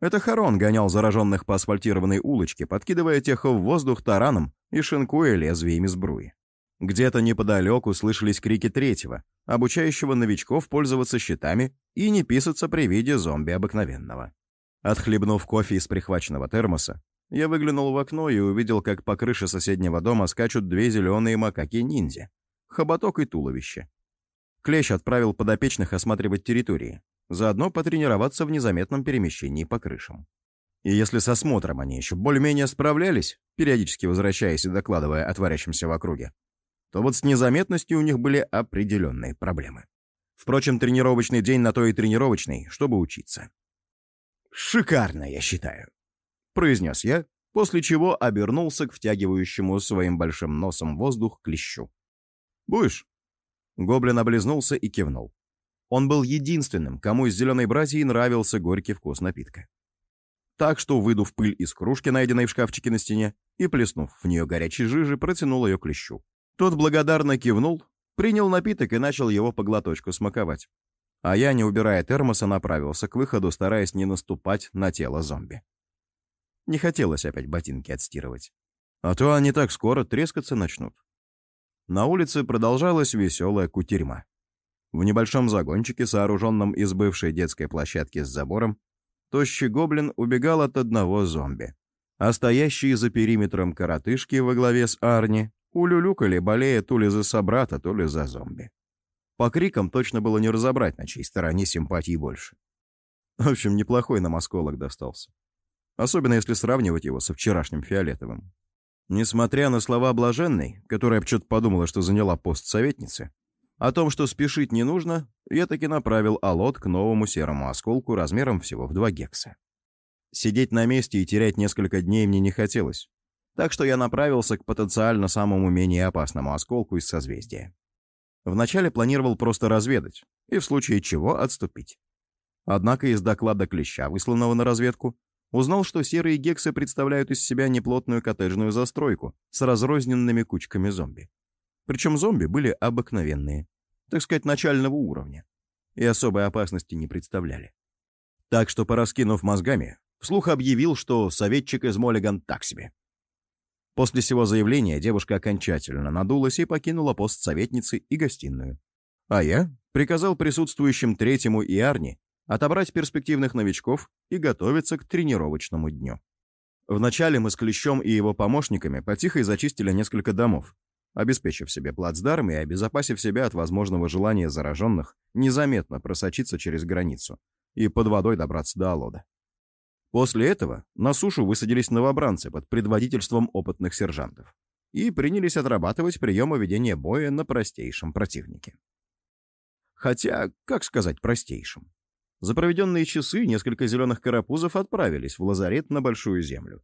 Это Харон гонял зараженных по асфальтированной улочке, подкидывая тех в воздух тараном и шинкуя лезвиями сбруи. Где-то неподалеку слышались крики третьего, обучающего новичков пользоваться щитами и не писаться при виде зомби обыкновенного. Отхлебнув кофе из прихваченного термоса, я выглянул в окно и увидел, как по крыше соседнего дома скачут две зеленые макаки-ниндзя, хоботок и туловище. Клещ отправил подопечных осматривать территории, заодно потренироваться в незаметном перемещении по крышам. И если с осмотром они еще более-менее справлялись, периодически возвращаясь и докладывая о творящемся в округе, то вот с незаметностью у них были определенные проблемы. Впрочем, тренировочный день на то и тренировочный, чтобы учиться. «Шикарно, я считаю», — произнес я, после чего обернулся к втягивающему своим большим носом воздух клещу. «Будешь?» Гоблин облизнулся и кивнул. Он был единственным, кому из зеленой братьи нравился горький вкус напитка. Так что, выдув пыль из кружки, найденной в шкафчике на стене, и плеснув в нее горячей жижи, протянул ее клещу. Тот благодарно кивнул, принял напиток и начал его по глоточку смаковать. А я, не убирая термоса, направился к выходу, стараясь не наступать на тело зомби. Не хотелось опять ботинки отстирывать. А то они так скоро трескаться начнут. На улице продолжалась веселая кутерьма. В небольшом загончике, сооруженном из бывшей детской площадки с забором, тощий гоблин убегал от одного зомби. А стоящие за периметром коротышки во главе с Арни улюлюкали, болея то ли за собрата, то ли за зомби. По крикам точно было не разобрать, на чьей стороне симпатии больше. В общем, неплохой нам осколок достался. Особенно если сравнивать его со вчерашним фиолетовым. Несмотря на слова блаженной, которая почему-то подумала, что заняла пост советницы, о том, что спешить не нужно, я таки направил алот к новому серому осколку размером всего в 2 гекса. Сидеть на месте и терять несколько дней мне не хотелось, так что я направился к потенциально самому менее опасному осколку из созвездия. Вначале планировал просто разведать и в случае чего отступить. Однако из доклада Клеща, высланного на разведку, узнал, что серые гексы представляют из себя неплотную коттеджную застройку с разрозненными кучками зомби. Причем зомби были обыкновенные, так сказать, начального уровня, и особой опасности не представляли. Так что, пораскинув мозгами, вслух объявил, что советчик из Моллиган так себе. После всего заявления девушка окончательно надулась и покинула пост советницы и гостиную. А я приказал присутствующим третьему и Арни отобрать перспективных новичков и готовиться к тренировочному дню. Вначале мы с Клещом и его помощниками потихо зачистили несколько домов, обеспечив себе плацдарм и обезопасив себя от возможного желания зараженных незаметно просочиться через границу и под водой добраться до Алода. После этого на сушу высадились новобранцы под предводительством опытных сержантов и принялись отрабатывать приемы ведения боя на простейшем противнике. Хотя, как сказать простейшем? За проведенные часы несколько зеленых карапузов отправились в лазарет на Большую Землю.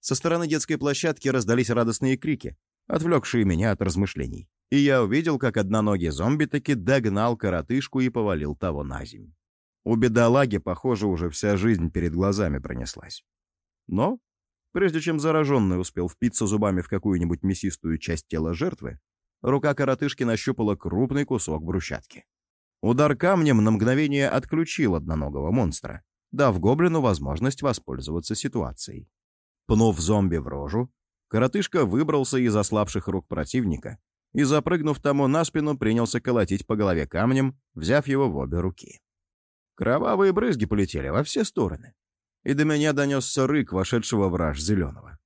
Со стороны детской площадки раздались радостные крики, отвлекшие меня от размышлений. И я увидел, как одноногий зомби таки догнал коротышку и повалил того на земь. У бедолаги, похоже, уже вся жизнь перед глазами пронеслась. Но, прежде чем зараженный успел впиться зубами в какую-нибудь мясистую часть тела жертвы, рука коротышки нащупала крупный кусок брусчатки. Удар камнем на мгновение отключил одноногого монстра, дав гоблину возможность воспользоваться ситуацией. Пнув зомби в рожу, Коротышка выбрался из ослабших рук противника и, запрыгнув тому на спину, принялся колотить по голове камнем, взяв его в обе руки. Кровавые брызги полетели во все стороны, и до меня донесся рык вошедшего враж зеленого.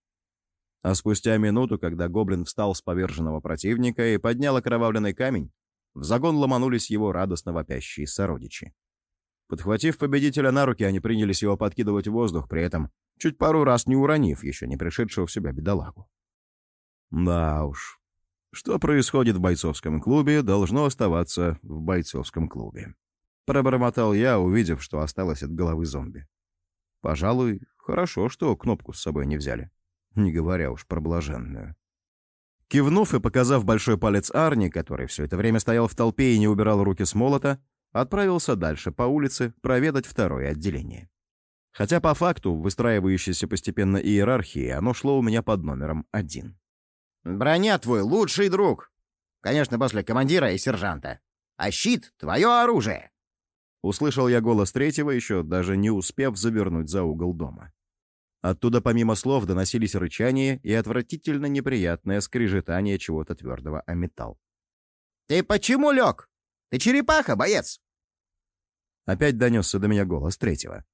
А спустя минуту, когда гоблин встал с поверженного противника и поднял окровавленный камень, в загон ломанулись его радостно вопящие сородичи. Подхватив победителя на руки, они принялись его подкидывать в воздух, при этом чуть пару раз не уронив еще не пришедшего в себя бедолагу. Да уж, что происходит в бойцовском клубе, должно оставаться в бойцовском клубе. Пробормотал я, увидев, что осталось от головы зомби. Пожалуй, хорошо, что кнопку с собой не взяли, не говоря уж про блаженную. Кивнув и показав большой палец Арни, который все это время стоял в толпе и не убирал руки с молота, отправился дальше по улице проведать второе отделение. Хотя по факту, выстраивающейся постепенно иерархии, оно шло у меня под номером один. «Броня твой лучший друг. Конечно, после командира и сержанта. А щит — твое оружие!» Услышал я голос третьего, еще даже не успев завернуть за угол дома. Оттуда помимо слов доносились рычание и отвратительно неприятное скрежетание чего-то твердого о металл. «Ты почему лег? Ты черепаха, боец!» Опять донесся до меня голос третьего.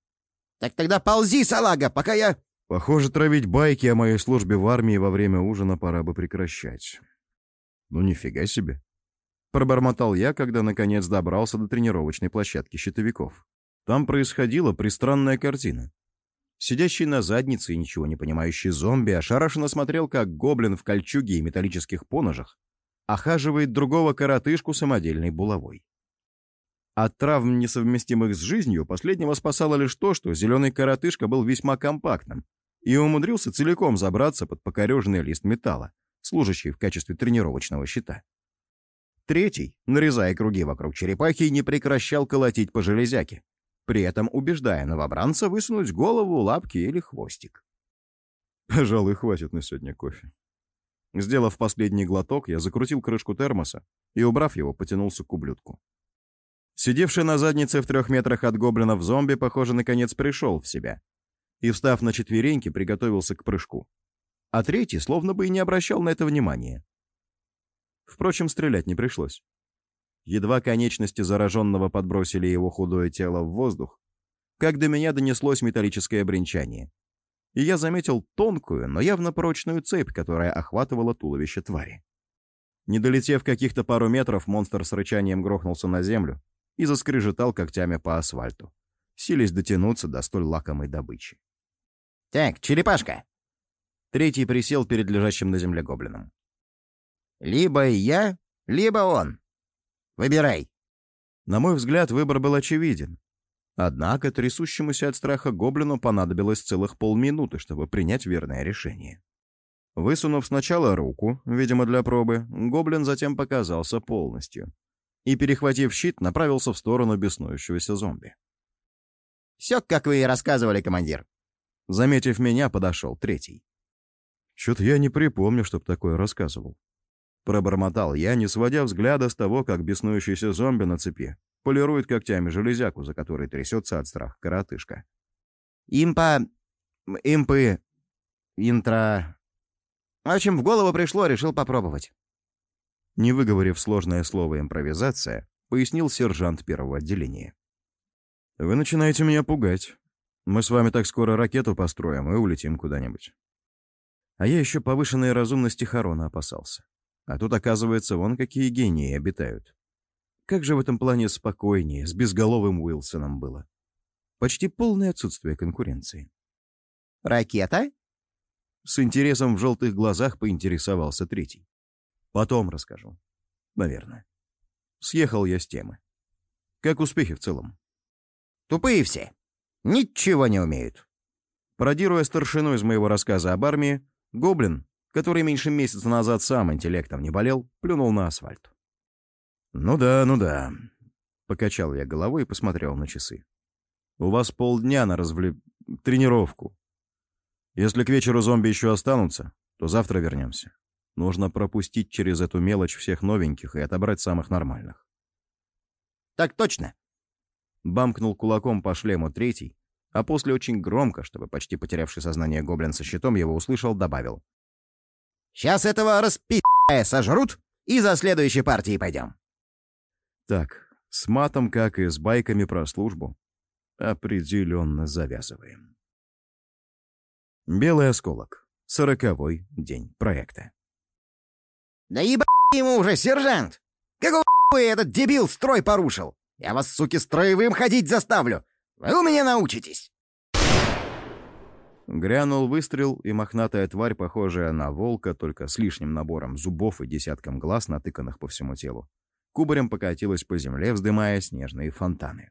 Так тогда ползи, салага, пока я...» Похоже, травить байки о моей службе в армии во время ужина пора бы прекращать. Ну, нифига себе. Пробормотал я, когда наконец добрался до тренировочной площадки щитовиков. Там происходила пристранная картина. Сидящий на заднице и ничего не понимающий зомби ошарашенно смотрел, как гоблин в кольчуге и металлических поножах охаживает другого коротышку самодельной булавой. От травм, несовместимых с жизнью, последнего спасало лишь то, что зеленый коротышка был весьма компактным и умудрился целиком забраться под покореженный лист металла, служащий в качестве тренировочного щита. Третий, нарезая круги вокруг черепахи, не прекращал колотить по железяке, при этом убеждая новобранца высунуть голову, лапки или хвостик. Пожалуй, хватит на сегодня кофе. Сделав последний глоток, я закрутил крышку термоса и, убрав его, потянулся к ублюдку. Сидевший на заднице в трех метрах от гоблинов зомби, похоже, наконец пришел в себя. И, встав на четвереньки, приготовился к прыжку. А третий словно бы и не обращал на это внимания. Впрочем, стрелять не пришлось. Едва конечности зараженного подбросили его худое тело в воздух, как до меня донеслось металлическое бренчание. И я заметил тонкую, но явно прочную цепь, которая охватывала туловище твари. Не долетев каких-то пару метров, монстр с рычанием грохнулся на землю, и заскрежетал когтями по асфальту. сились дотянуться до столь лакомой добычи. «Так, черепашка!» Третий присел перед лежащим на земле гоблином. «Либо я, либо он. Выбирай!» На мой взгляд, выбор был очевиден. Однако трясущемуся от страха гоблину понадобилось целых полминуты, чтобы принять верное решение. Высунув сначала руку, видимо, для пробы, гоблин затем показался полностью. И, перехватив щит, направился в сторону беснующегося зомби. «Все, как вы и рассказывали, командир». Заметив меня, подошел третий. Что-то я не припомню, чтоб такое рассказывал. Пробормотал я, не сводя взгляда с того, как беснующийся зомби на цепи полирует когтями железяку, за которой трясется от страха коротышка. «Импа... импы... интро... В общем, в голову пришло, решил попробовать». Не выговорив сложное слово «импровизация», пояснил сержант первого отделения. «Вы начинаете меня пугать. Мы с вами так скоро ракету построим и улетим куда-нибудь». А я еще повышенной разумности Харона опасался. А тут, оказывается, вон какие гении обитают. Как же в этом плане спокойнее, с безголовым Уилсоном было. Почти полное отсутствие конкуренции. «Ракета?» С интересом в желтых глазах поинтересовался третий. Потом расскажу. Наверное. Съехал я с темы. Как успехи в целом? Тупые все. Ничего не умеют. Пародируя старшину из моего рассказа об армии, Гоблин, который меньше месяца назад сам интеллектом не болел, плюнул на асфальт. «Ну да, ну да», — покачал я головой и посмотрел на часы. «У вас полдня на развле... тренировку. Если к вечеру зомби еще останутся, то завтра вернемся. Нужно пропустить через эту мелочь всех новеньких и отобрать самых нормальных. «Так точно!» Бамкнул кулаком по шлему третий, а после очень громко, чтобы почти потерявший сознание гоблин со щитом его услышал, добавил. «Сейчас этого распи***я сожрут, и за следующей партией пойдем». Так, с матом, как и с байками про службу, определенно завязываем. Белый осколок. Сороковой день проекта. «Да еба ему уже, сержант! Какого хуя этот дебил строй порушил? Я вас, суки, строевым ходить заставлю! Вы у меня научитесь!» Грянул выстрел, и мохнатая тварь, похожая на волка, только с лишним набором зубов и десятком глаз, натыканных по всему телу, кубарем покатилась по земле, вздымая снежные фонтаны.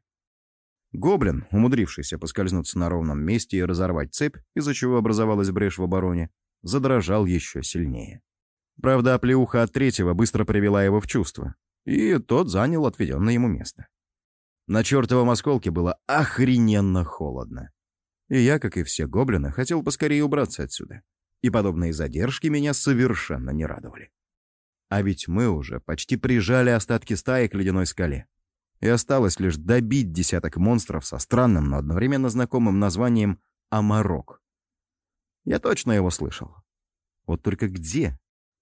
Гоблин, умудрившийся поскользнуться на ровном месте и разорвать цепь, из-за чего образовалась брешь в обороне, задрожал еще сильнее. Правда, оплеуха от третьего быстро привела его в чувство, и тот занял отведенное ему место. На чертовом осколке было охрененно холодно. И я, как и все гоблины, хотел поскорее убраться отсюда. И подобные задержки меня совершенно не радовали. А ведь мы уже почти прижали остатки стаи к ледяной скале и осталось лишь добить десяток монстров со странным, но одновременно знакомым названием «Амарок». Я точно его слышал. Вот только где?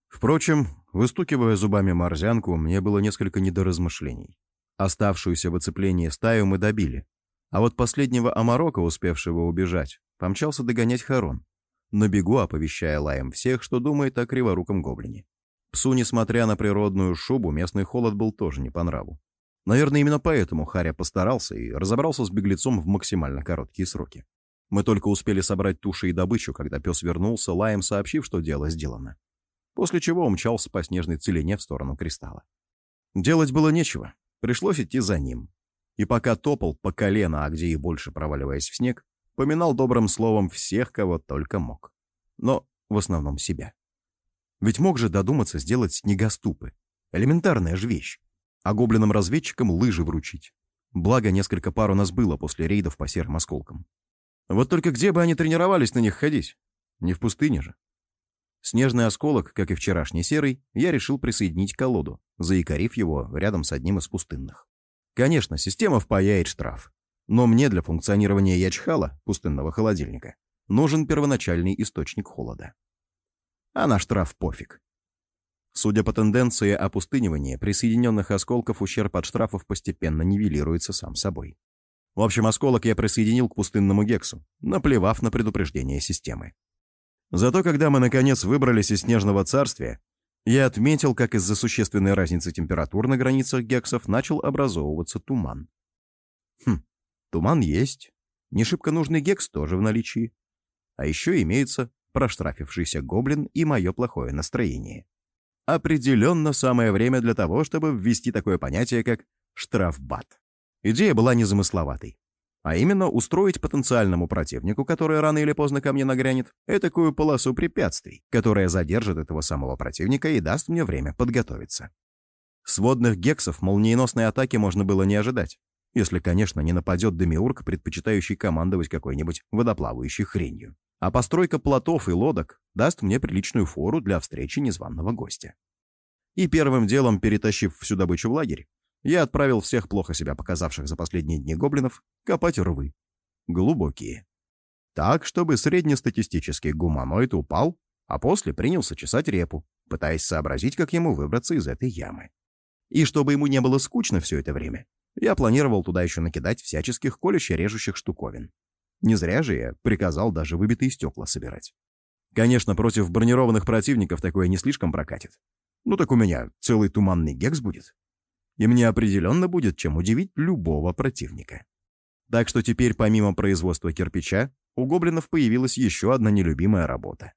Впрочем, выстукивая зубами морзянку, мне было несколько недоразмышлений. Оставшуюся в оцеплении стаю мы добили. А вот последнего Амарока, успевшего убежать, помчался догонять Харон, на бегу оповещая лаем всех, что думает о криворуком гоблине. Псу, несмотря на природную шубу, местный холод был тоже не по нраву. Наверное, именно поэтому Харя постарался и разобрался с беглецом в максимально короткие сроки. Мы только успели собрать туши и добычу, когда пес вернулся, лаем сообщив, что дело сделано. После чего умчался по снежной целине в сторону кристалла. Делать было нечего, пришлось идти за ним. И пока топал по колено, а где и больше проваливаясь в снег, поминал добрым словом всех, кого только мог. Но в основном себя. Ведь мог же додуматься сделать снегоступы. Элементарная же вещь а гоблинам-разведчикам лыжи вручить. Благо, несколько пар у нас было после рейдов по серым осколкам. Вот только где бы они тренировались на них ходить? Не в пустыне же. Снежный осколок, как и вчерашний серый, я решил присоединить к колоду, заикарив его рядом с одним из пустынных. Конечно, система впаяет штраф. Но мне для функционирования ячхала, пустынного холодильника, нужен первоначальный источник холода. А на штраф пофиг. Судя по тенденции опустынивания, присоединенных осколков ущерб от штрафов постепенно нивелируется сам собой. В общем, осколок я присоединил к пустынному гексу, наплевав на предупреждение системы. Зато когда мы, наконец, выбрались из Снежного Царствия, я отметил, как из-за существенной разницы температур на границах гексов начал образовываться туман. Хм, Туман есть, не шибко нужный гекс тоже в наличии. А еще имеется проштрафившийся гоблин и мое плохое настроение. Определенно самое время для того, чтобы ввести такое понятие, как штрафбат. Идея была незамысловатой. А именно устроить потенциальному противнику, который рано или поздно ко мне нагрянет, этакую полосу препятствий, которая задержит этого самого противника и даст мне время подготовиться. Сводных гексов молниеносной атаки можно было не ожидать, если, конечно, не нападет демиург, предпочитающий командовать какой-нибудь водоплавающей хренью. А постройка плотов и лодок даст мне приличную фору для встречи незваного гостя. И первым делом, перетащив всю добычу в лагерь, я отправил всех плохо себя показавших за последние дни гоблинов копать рвы. Глубокие. Так, чтобы среднестатистический гуманоид упал, а после принялся чесать репу, пытаясь сообразить, как ему выбраться из этой ямы. И чтобы ему не было скучно все это время, я планировал туда еще накидать всяческих колюще-режущих штуковин. Не зря же я приказал даже выбитые стекла собирать. Конечно, против бронированных противников такое не слишком прокатит. Ну так у меня целый туманный гекс будет и мне определенно будет чем удивить любого противника. Так что теперь помимо производства кирпича, у гоблинов появилась еще одна нелюбимая работа.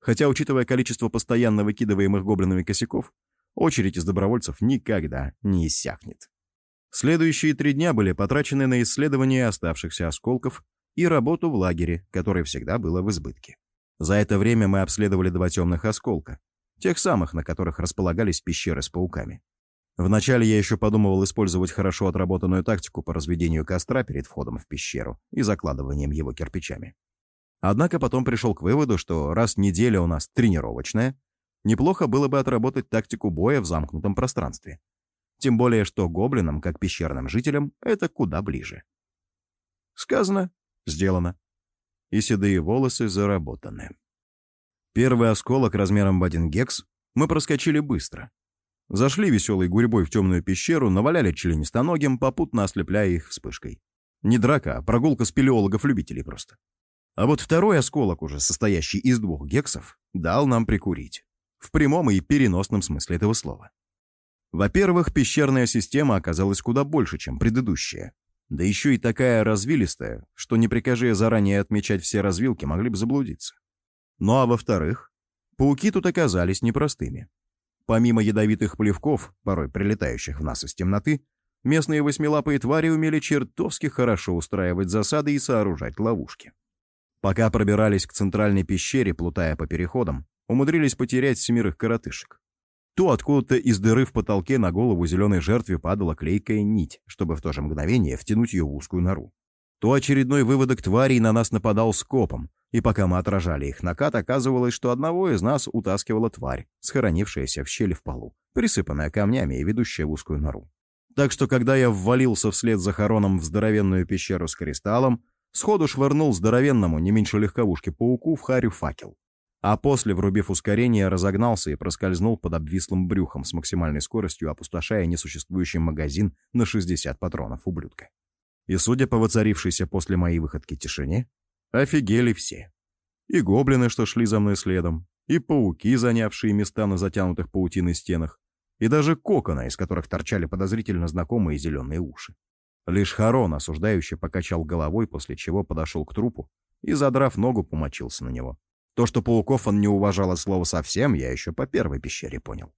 Хотя, учитывая количество постоянно выкидываемых гоблинами косяков, очередь из добровольцев никогда не иссякнет. Следующие три дня были потрачены на исследование оставшихся осколков и работу в лагере, которое всегда было в избытке. За это время мы обследовали два темных осколка, тех самых, на которых располагались пещеры с пауками. Вначале я еще подумывал использовать хорошо отработанную тактику по разведению костра перед входом в пещеру и закладыванием его кирпичами. Однако потом пришел к выводу, что раз неделя у нас тренировочная, неплохо было бы отработать тактику боя в замкнутом пространстве. Тем более, что гоблинам, как пещерным жителям, это куда ближе. Сказано, сделано. И седые волосы заработаны. Первый осколок размером в один гекс мы проскочили быстро, Зашли веселой гурьбой в темную пещеру, наваляли членистоногим, попутно ослепляя их вспышкой. Не драка, а прогулка спелеологов-любителей просто. А вот второй осколок, уже состоящий из двух гексов, дал нам прикурить. В прямом и переносном смысле этого слова. Во-первых, пещерная система оказалась куда больше, чем предыдущая. Да еще и такая развилистая, что не прикажи заранее отмечать все развилки, могли бы заблудиться. Ну а во-вторых, пауки тут оказались непростыми. Помимо ядовитых плевков, порой прилетающих в нас из темноты, местные восьмилапые твари умели чертовски хорошо устраивать засады и сооружать ловушки. Пока пробирались к центральной пещере, плутая по переходам, умудрились потерять семерых коротышек. То откуда-то из дыры в потолке на голову зеленой жертве падала клейкая нить, чтобы в то же мгновение втянуть ее в узкую нору. То очередной выводок тварей на нас нападал скопом, и пока мы отражали их накат, оказывалось, что одного из нас утаскивала тварь, схоронившаяся в щели в полу, присыпанная камнями и ведущая в узкую нору. Так что, когда я ввалился вслед за хороном в здоровенную пещеру с кристаллом, сходу швырнул здоровенному, не меньше легковушки, пауку в харю факел. А после, врубив ускорение, разогнался и проскользнул под обвислым брюхом с максимальной скоростью, опустошая несуществующий магазин на 60 патронов ублюдка. И судя по воцарившейся после моей выходки тишине, Офигели все. И гоблины, что шли за мной следом, и пауки, занявшие места на затянутых паутиной стенах, и даже кокона, из которых торчали подозрительно знакомые зеленые уши. Лишь Харон, осуждающий, покачал головой, после чего подошел к трупу и, задрав ногу, помочился на него. То, что пауков он не уважал от слова совсем, я еще по первой пещере понял.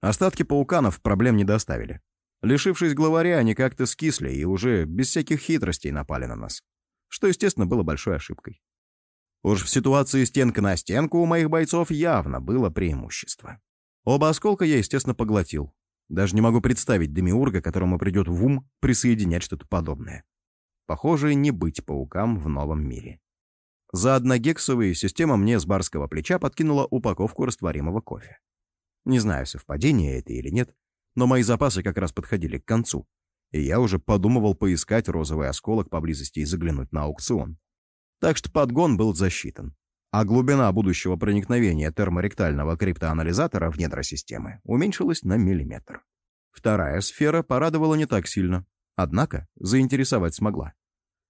Остатки пауканов проблем не доставили. Лишившись главаря, они как-то скисли и уже без всяких хитростей напали на нас что, естественно, было большой ошибкой. Уж в ситуации стенка на стенку у моих бойцов явно было преимущество. Оба осколка я, естественно, поглотил. Даже не могу представить Демиурга, которому придет в ум присоединять что-то подобное. Похоже, не быть паукам в новом мире. За одногексовые система мне с барского плеча подкинула упаковку растворимого кофе. Не знаю, совпадение это или нет, но мои запасы как раз подходили к концу, и я уже подумывал поискать розовый осколок поблизости и заглянуть на аукцион. Так что подгон был засчитан. А глубина будущего проникновения терморектального криптоанализатора в недра системы уменьшилась на миллиметр. Вторая сфера порадовала не так сильно, однако заинтересовать смогла.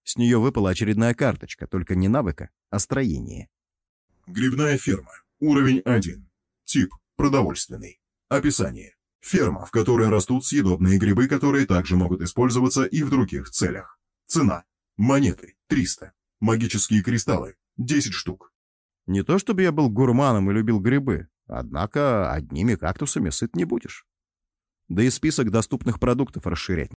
С нее выпала очередная карточка, только не навыка, а строение. Грибная ферма. Уровень 1. Тип. Продовольственный. Описание. Ферма, в которой растут съедобные грибы, которые также могут использоваться и в других целях. Цена Монеты – 300. Магические кристаллы – 10 штук. Не то чтобы я был гурманом и любил грибы, однако одними кактусами сыт не будешь. Да и список доступных продуктов расширять